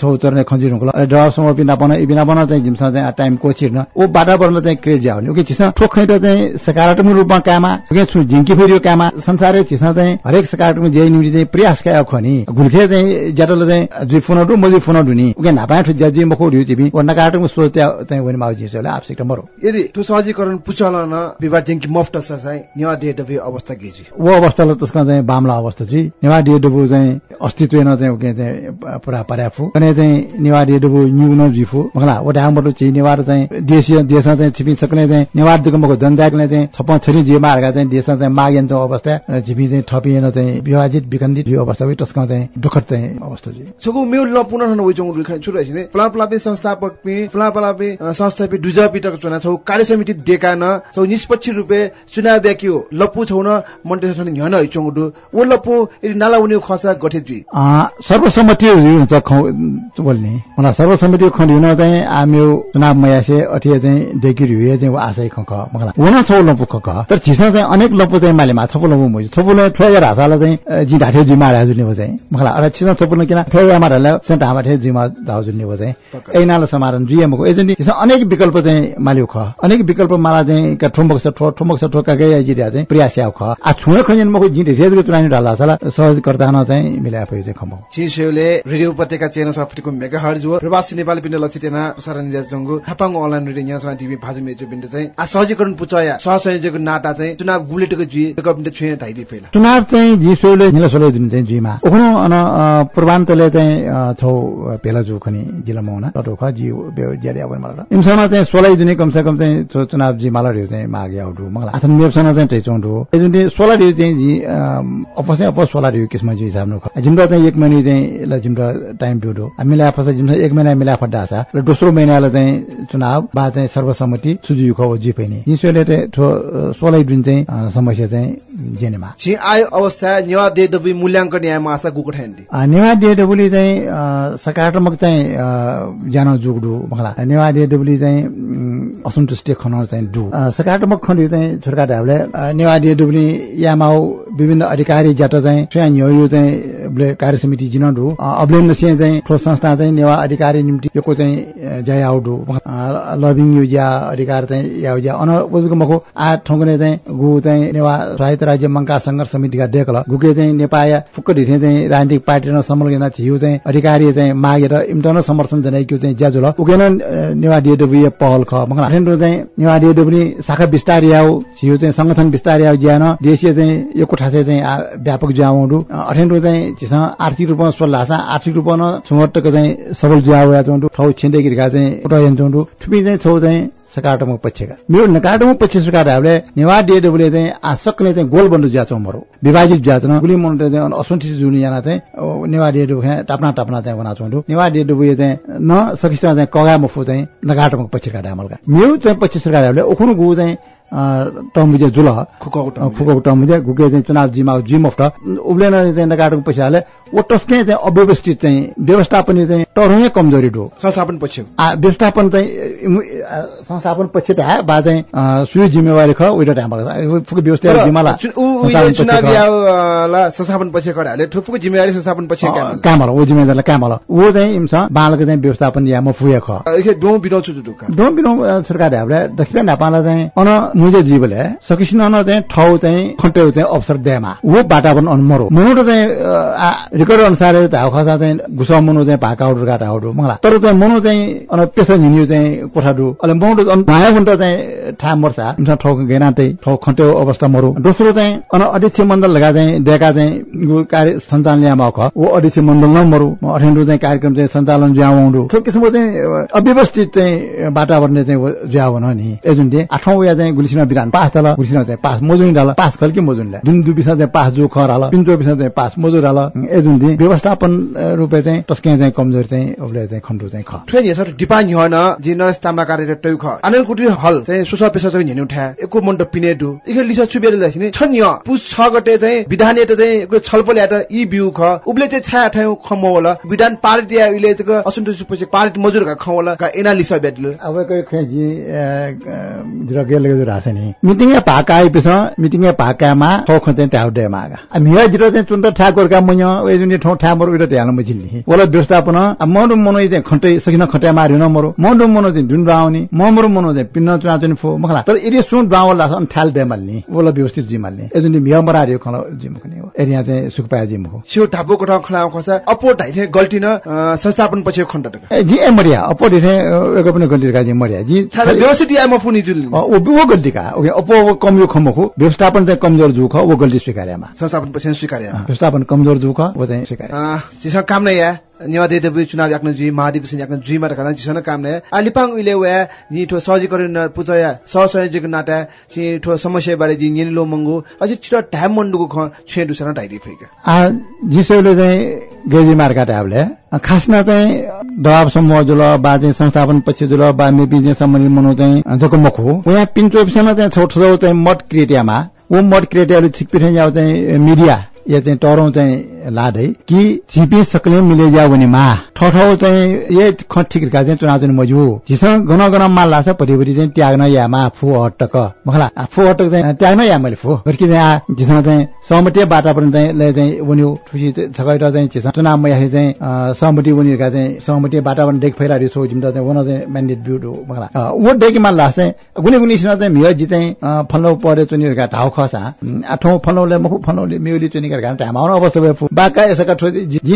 छौ चरने खजिरुङ ल ड्राफ्टसँग बिना बना बिना बना चाहिँ जिमसा चाहिँ टाइम कोचिर्न। ओ बाटावरण चाहिँ क्रिएट जाउने ओके चिसा ठोक चाहिँ सकारात्मक रूपमा कामा ओके छु झिङ्की फेरि कामा संसारै चिसा चाहिँ हरेक सकारात्मक जे निम्ति चाहिँ प्रयास का खनि। गुल्खे चाहिँ ज्याटल चाहिँ जुइ फोन डु मजु फोन डुनि ओके नापा ठु ज्याजि मखो रिउ तिबी ओ नकारात्मक सोच त्या चाहिँ वनि माउ जिसले आवश्यकता मरो यदि ठो सहजीकरण पुचल न विवाद जेंकी मफ्ट छ चाहिँ निवा दबे अवस्था गेजी वो अवस्थालाई त्यसमा चाहिँ बामला अवस्था चाहिँ नेवाडी डुबु चाहिँ अस्तित्व न चाहिँ उके चाहिँ पुरा पर्याफु अनि चाहिँ नेवाडी डुबु न्यू न जिफु मगला ओटा हाम्रो चाहिँ नेवार चाहिँ देशीय देशमा चाहिँ छिपि सक्ने चाहिँ नेवार दुकमको जनताले चाहिँ छप छरी जे मार्गा चाहिँ देशमा चाहिँ मागिन्छ अवस्था छिपि चाहिँ थपिएन चाहिँ विभाजित विखण्डित यो अवस्था वि त्यसमा चाहिँ दुःखद चाहिँ अवस्था चाहिँ छगु मेउ ल पुनः न वइचौ रुखा छु प्ला प्लापे संस्थापक पे प्ला प्लापे संस्था पे दुजा पिटक चुना छौ कार्य समिति डेका न छौ निष्पक्ष रूपे चुनाव ब्याकियो लपु छौ न मन्टे छौ न्यन हइचौ दु ओ लपु यदि नाला उनी खसा गठे जुइ सर्वसम्मति हुन्छ खौ बोल्ने। मलाई सर्वसम्मति खण्ड हुन चाहिँ आम्यो चुनाव मयासे अठिए चाहिँ डेकिर हुए चाहिँ आशय खख मलाई हुन छौ लम्पु खख तर छिसा चाहिँ अनेक लम्पु चाहिँ मालेमा छपु लम्पु मुजु। छपु ल ठोया हासाला चाहिँ जी ढाठे जी मारा जुने हो चाहिँ मलाई अरे छिसा छपु न किन ठोया मारा सेन्ट हामा ठे जिमा दाउ जुने हो चाहिँ। ऐनाल समारण जिएमको एजेन्ट छिसा अनेक विकल्प चाहिँ मालिउ ख। अनेक विकल्प माला चाहिँ का ठुम्बक छ ठो ठुम्बक छ ठोका गए जिरा चाहिँ प्रयास आउ ख। आ छुए खञ्जन मको जी रेजको चुनानी ढाला साला सहजकर्ता न चाहिँ मिलाए पइ चाहिँ खम्बौ। छिसेउले रेडियो उपत्यका चेन सफ्टको मेगा हर्ज हो। प्रवासी नेपाली पिण्ड लक्षितेना प्रसारण जंगु हापाङ अनलाइन रेडियो यहाँ टिभी भाजु मेचो बिन्द चाहिँ आ सहजीकरण पुचया सहसंयोजकको नाटा चाहिँ चुनाव गुलेटको जी एक बिन्द छुए ढाइदि फेला चुनाव चाहिँ जिसोले निला सोले जुन चाहिँ जिमा। ओखनो अन पूर्वान्तले चाहिँ छौ पेला जु खनि जिल्ला मौना टटो ख जी ज्यारे अब मलाई इमसँग चाहिँ सोलाई दिने कम से कम चाहिँ चुनाव जी माला चाहिँ मागे आउटु मलाई आथन मेपसँग चाहिँ टै चौंडु जुन चाहिँ सोला रियो चाहिँ जी अपसै अप सोला रियो किस्म जी हिसाब ख जिम्रा चाहिँ एक महिना चाहिँ ल जिम्रा टाइम पिउडो मिला फस जिम्रा एक महिना मिला फड्डा छ। र दोस्रो महिनाले चाहिँ चुनाव बा चाहिँ सर्वसम्मति सुजु ख जी पैने जिसोले चाहिँ ठो सोलाई जुन चाहिँ समस्या चाहिँ जेनेमा। छि आयो अवस्था नेवा दे दबी मूल्याङ्कन न्यायमा आशा गुकठाइन्दी नेवा डेडब्ल्यू चाहिँ सकारात्मक चाहिँ अ, ज्यान जुगडु मलाई नेवा डेडब्ल्यू चाहिँ असन्तुष्टि खन चाहिँ डु। सकारात्मक खण्डी चाहिँ छोटका ढाबले नेवाडी डुब्ने यामाउ विभिन्न अधिकारी ज्याट चाहिँ स्वयं यो यो चाहिँ कार्य समिति जिन डु। अब्लेन नसिए चाहिँ ठोस संस्था चाहिँ नेवा अधिकारी निम्ति योको चाहिँ अ, जय आउडु लभिङ यु या अधिकार चाहिँ या या अन उजको मखो आ ठोंगने चाहिँ गु चाहिँ नेवा साहित्य राज्य मंका संघर्ष समितिका डेकल गुके चाहिँ नेपाल फुक्क ढिठे चाहिँ राजनीतिक पार्टी र समलगेना छिउ चाहिँ अधिकारी चाहिँ मागेर इम्टन समर्थन जनाइक्यो चाहिँ ज्याजुल उकेन नेवा डिएडब्ल्यू पहल ख। मंगला। हेन्डो चाहिँ नेवा डिएडब्ल्यू शाखा विस्तार याउ छिउ चाहिँ संगठन विस्तार याउ ज्यान देशीय चाहिँ यो कोठासे चाहिँ व्यापक ज्याउडु अठेन्डो चाहिँ आर्थिक रूपमा सोल्लासा आर्थिक रूपमा छुमटक चाहिँ सबल ज्याउ या चोंडु ठौ छिन्डे गिरका चाहिँ छुपी चाहिँ छौ चाहिँ सकारात्मक पक्षका मेरो नकारात्मक पक्ष सरकारहरूले नेवा डिएडब्ल्यूले चाहिँ आसक्ने चाहिँ गोल बन्धु ज्याचो मरो। विभाजित ज्याचन। गुली मन्त्र चाहिँ असन्ठित जुन याना चाहिँ अ, नेवा डिएडब्ल्यू टाप्ना टाप्ना चाहिँ बना चोंडु नेवा डिएडब्ल्यू चाहिँ न सकिस्ता चाहिँ कगा मफु चाहिँ नकारात्मक पक्ष अमलका। मेरो चाहिँ पक्ष सरकारहरूले उखुनु गु चाहिँ टमुजे जुल। फुको टमुजे गुके चाहिँ चुनाव जिमा जिम अफ उब्लेन चाहिँ नकारात्मक पैसाले ओ टस्के चाहिँ अव्यवस्थित चाहिँ व्यवस्थापन चाहिँ टरुङै कमजोरी डो। संस्थापन पक्ष। आ, व्यवस्थापन चाहिँ संस्थापन पछि त है बा चाहिँ सुई जिम्मेवारी ख टाइम फुक व्यवस्था जिम्माला संस्थापन पछि कडाले ठुफुको जिम्मेवारी संस्थापन अ, काम होला ऊ जिम्मेदारलाई काम होला ऊ चाहिँ इम्स बालको चाहिँ व्यवस्थापन या म फुए ख। के डो बिनो छु जुटुका डोम बिनो सरकारले हामीले दक्षिण ढापालाई चाहिँ अन मुजे जीवले सकिसिन अन चाहिँ ठाउँ चाहिँ खन्टे चाहिँ अवसर दिएमा वो वातावरण अनमरो। मनो चाहिँ रेकर्ड अनुसार धाउ खसा चाहिँ घुसा मनो चाहिँ भाका आउडु गाटा आउडु मलाई तर चाहिँ मनो चाहिँ अन पेसा हिँड्यो चाहिँ कोठाडु अन माया गुन्ट चाहिँ ठा इन्सा ठाउँ गेनाटै ठाउँ खन्टे अवस्था मरो। दोस्रो चाहिँ अन अध्यक्ष मण्डल लगा चाहिँ डेका चाहिँ कार्य सञ्चालन यामा ख वो अध्यक्ष मण्डल न मरु। अठेन्डु चाहिँ कार्यक्रम चाहिँ सञ्चालन ज्याउडु थो किसिमको चाहिँ अव्यवस्थित चाहिँ वातावरण चाहिँ ज्याउ न नि। एजुन दे आठौँ या चाहिँ गुलिसिना बिरान पास तल गुलिसिना चाहिँ पास मोजुनी डाल पास खल्की मोजुनले जुन दुबिसा चाहिँ पास जो खर हाल पिन्चो बिसा चाहिँ पास मोजुर हाल। एजुन दे व्यवस्थापन रूपे चाहिँ टस्के चाहिँ कमजोर चाहिँ ओब्ले चाहिँ खण्डु चाहिँ ख। ये सर डिपान यहन जि नरस तामा कार्य टयु ख। आनन कुटी हल चाहिँ सुसा पेसा चाहिँ हेनु उठा एको मण्ड पिने दु इखे लिसा छुबेर लसिने छन य पुस छ गते चाहिँ विधान एत चाहिँ एको छलफल यात इ बिउ ख। उबले चाहिँ छा ठयु खमो होला विधान पार्टी या उले चाहिँ असन्तोष पछि पार्टी मजुर का खवला का एना लिसा बेदल। अब कोही खेजी जिरगेल राछ नि। मिटिङ पाका आइपिस मिटिङ पाकामा ठो खते ट्याउ डे मागा मिया जिरो चाहिँ चुन्ट ठाकुरका वे जुन ठौ ठामर उइरो ट्याल मजिल्ली। वला व्यवस्थापन मौडु मनो चाहिँ खन्टे सकिन खट्या मार्यो न मरो। मौडु मनो चाहिँ जुन राउने ममरो मनो चाहिँ पिन्न चुना चाहिँ फो मखला। तर यदि सुन बावल लास अन ठ्याल डेमल्नी वला व्यवस्थित जिमल्नी एजुन मिया मरार्यो खला जिम खने हो। एरिया चाहिँ सुकपाया जिम हो सिउ ढापो कोठा खला खसा अपो ढाइथे गल्टी न संस्थापन पछि खण्ड जी ए मरिया। अपोडि एगो पनि गल्ती का जी मरिया। जी व्यवस्थित या मफुनी जुल अ, वो गल्ती का। ओके अपो कम यो खमखो। व्यवस्थापन चाहिँ कमजोर जु ख वो गल्ती स्वीकार्यामा। संस्थापन पछि स्वीकार्य व्यवस्थापन कमजोर जु ख वो चाहिँ चिसा काम नै या नेवादे देवी चुनाव याक्न जी महाधिवेशन याक्न जी मा रखना चिसन काम नै आलिपाङ उले वे नि ठो सहजीकरण पुजया सहसंयोजक नाटा छि ठो समस्या बारे जी निलो मंगु अझै छिटो ढ्याम मण्डुको ख छे दुसरा ढाइदि फेक। आ जिसैले चाहिँ गेजी मार्का ट्याबले खासमा चाहिँ दबाब समूह जुल बा चाहिँ संस्थापन पछि जुल बा मेपी चाहिँ सम्बन्धित मनो चाहिँ जको मखो यहाँ पिन्चोपसँग चाहिँ छोट चाहिँ मठ क्रिएटियामा वो मठ क्रिएटियाले छिकपिठे जाउ चाहिँ मिडिया या चाहिँ टरौँ चाहिँ लादै कि छिपी सकले मिले जाऊ भने मा ठठौ चाहिँ ये ठिकका चाहिँ चुनाव चाहिँ मजु। झिसँग गन गन माल लाग्छ पटिपटि चाहिँ त्याग्न यामा फु अटक। मखला फु अटक चाहिँ त्याग्न या मैले फु? घरकी चाहिँ झिसँग चाहिँ सहमति वातावरण चाहिँ चाहिँ उनी ठुसी छगैर चाहिँ झिसँग चुनाव मैले चाहिँ सहमति उनीहरूका चाहिँ सहमति वातावरण देख फैलारि सो जिम्दा चाहिँ वन चाहिँ म्यान्डेट ब्युट मखला। वो डेकी माल लाग्छ चाहिँ कुनै सिना चाहिँ मियो जी चाहिँ अ, फल्लो पऱ्यो चुनीहरूका ढाउ खसा। आठौँ फल्लोले मखु फल्लोले मेउली चुनीका ढामा आउनु अवस्था भयो बाका यसका ठो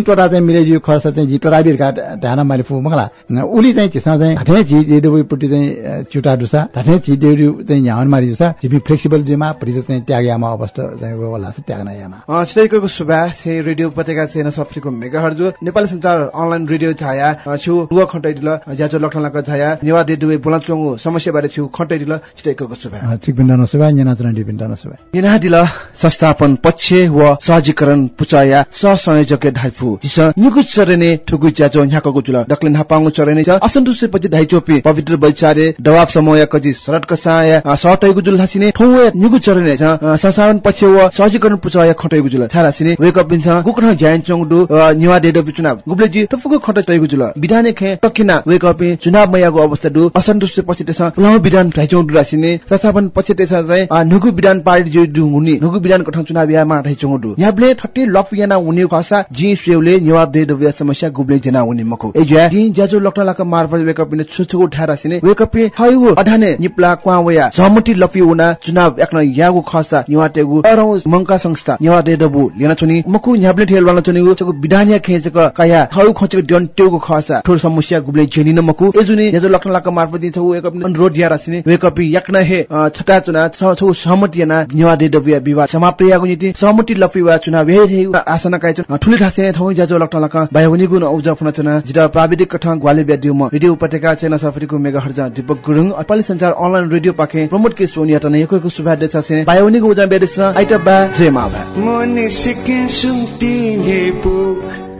टोटा चाहिँ मिले खर्च चाहिँ जी टोटा बिरका ढाना मैले फु मखला उली चाहिँ चिसमा चाहिँ ढाठे ची डेडु पुटी चाहिँ चुटा दुसा ढाठे ची डेडु चाहिँ यहाँ मारी दुसा जिपी फ्लेक्सिबल जिमा परिज चाहिँ त्यागयामा अवस्था चाहिँ वो वाला छ त्याग्न यामा छिटैको सुबा रेडियो पत्रिका सेना सफ्रीको मेगा हर्जु नेपाली संचार अनलाइन रेडियो छाया छु रुवा खण्टै दिल ज्याचो लखनलाको छाया नेवादे दुवे बोलाचोङु समस्या बारे छु खण्टै दिल छिटैको सुबा ठिक पिण्ड नसुभा यहाँ चुना डिपिण्ड नसुभा यिना दिल संस्थापन पक्ष व सहजीकरण पुचाया सहसंयोजक धाइफु जिस निगु चरेने ठुगु ज्याजो न्याकको जुल डक्ले नापांगु चरेने छ असन्तुष्ट पछि धाइचोपी पवित्र बैचारे दवाब समय कजि सरट कसाय सटैगु जुल हासिने ठौवे निगु चरेने छ संसारण पछि व सहजीकरण पुचाय खटैगु जुल छारासिने वेक अप बिन्छ गुकन ज्यान चंगडु निवा डेड चुनाव गुब्लेजी टफुको खटैगु जुल विधाने खे टकिना वेक अप चुनाव मयाको अवस्था दु असन्तुष्ट पछि तेस पुलाउ विधान धाइचौ दुरासिने संस्थापन पछि तेस चाहिँ नुगु विधान पार्टी जो हुने नुगु विधान कठौ चुनाव यामा धाइचौ दु याबले ठट्टी लफ याना उनी खसा जी सेउले निवा दे दव्या समस्या गुब्ले जना उनी मको ए ज्या जी ज्याजो लक्ट लाक मार्फत वेक अप छुछु उठारा सिने वेक अप हाइउ अढाने निप्ला क्वा वया सहमति लफी उना चुनाव एकन यागु खसा निवा टेगु अरौ मंका संस्था निवा दे दबु लेना चुनी मकु न्याब्ले ठेल वाला चुनी चको विधानिया खेचक काया हाउ खचक डन टेगु खसा ठोर समस्या गुब्ले जेनि न मकु एजुनी ज्याजो लक्ट लाक मार्फत दिन्छ एक अनुरोध या रासिने वेक अप yakna he छटा चुना छ सहमति ना निवा दे दबिया विवाद समाप्त यागु नीति सहमति लफी वा चुनाव हे हे आसना काइ ठुली ठासे थौ ज्याजो लक्ट लाक बायवनी गुन औजा फुना चुना जिरा प्राविधिक कठा ग्वाले ब्यादिउ म रेडियो उपत्यका चेना सफरीको मेगा हर्जा दीपक गुरुङ अपाली संचार अनलाइन रेडियो पाखे प्रमोद के सोनिया तने यको सुभाद्य छ से बायवनी गु उजा बेदिस आइटा बा जे मा भा मोने सिके सुंती ने पु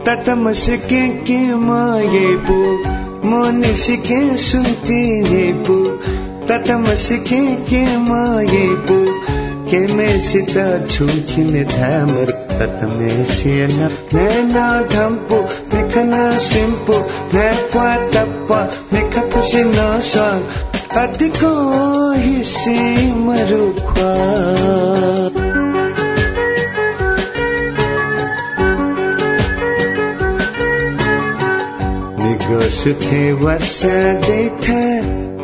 ततम सिके के माये पु। मोने सिके सुंती ने पु ततम सिके के माये पु। के में सिता छुखिन धामर ततमे सियना नैना धम्पु मिखना सिम्पु नैपा तप्पा मिख पुसिना सांग। अधिको हिस्से मरुख्वा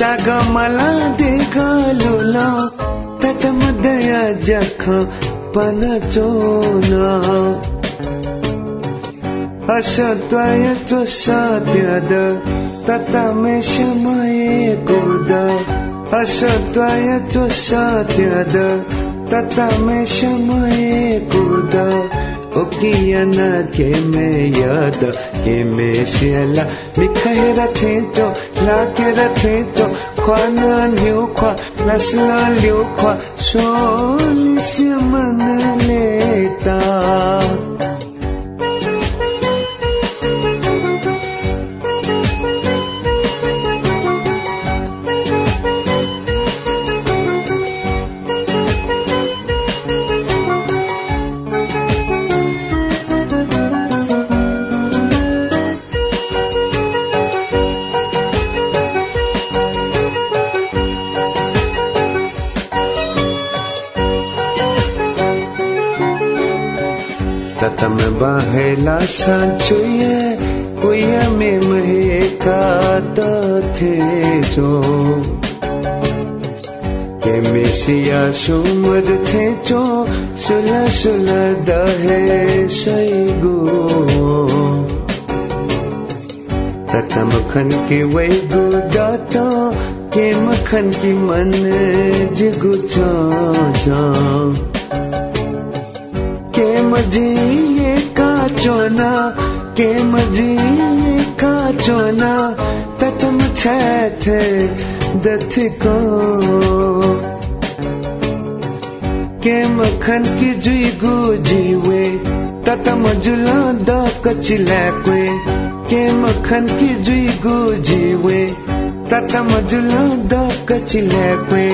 देखालुला चागमला देखालुला ततमदया जख पनचोना असत्वय तो सत्यद ततमे शमये कुद। असत्वय तो सत्यद ततमे शमये कुद। ओकियना के में याद के में सियला मिखाए रथे तो लाके रथे तो ख्वाना लियो ख्वा नस्ला लियो ख्वा सोलिस मन लेता बाहेला सांचुये कुया में महे का थे जो। के मेसिया सुमर थे जो सुला सुला दहे सैगो ततम खन के वही गुदाता के मखन की मन जिगु जा के मजी ये का चोना, के मजी का चोना ततम थे दथ को। के मखन की जुई गु जीवे ततम जुला द कचिला क्वे के मखन की जुई गु जीवे ततम जुला द कचिला क्वे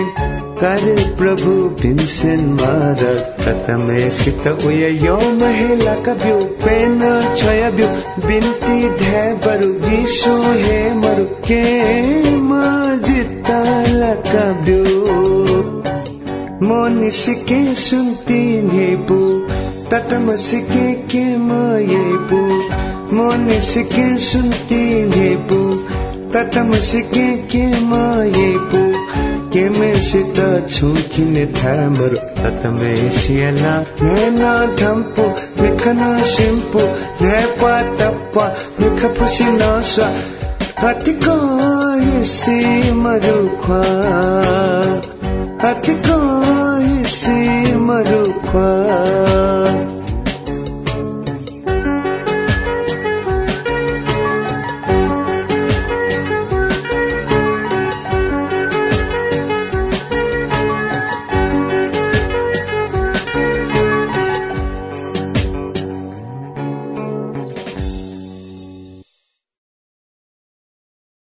कर प्रभु भीमसेन मार ततमे सित उय यो महिला कब्यो पेन छय ब्यो बिन्ती धे बरु जीशो हे मरु के माजिता लकब्यो मोनि सिके सुनती नेबु ततम सिके के माये बु मोनि सिके सुनती नेबु ततम सिके के माये के मेसित शिता छूँखी निधा मरू तत में शियना ने ना धंपो, मिखा ना शिम्पो, ने पा तप्पा, मिखा पुशी ना स्वा। आति कौई शिमरू ख्वा, आति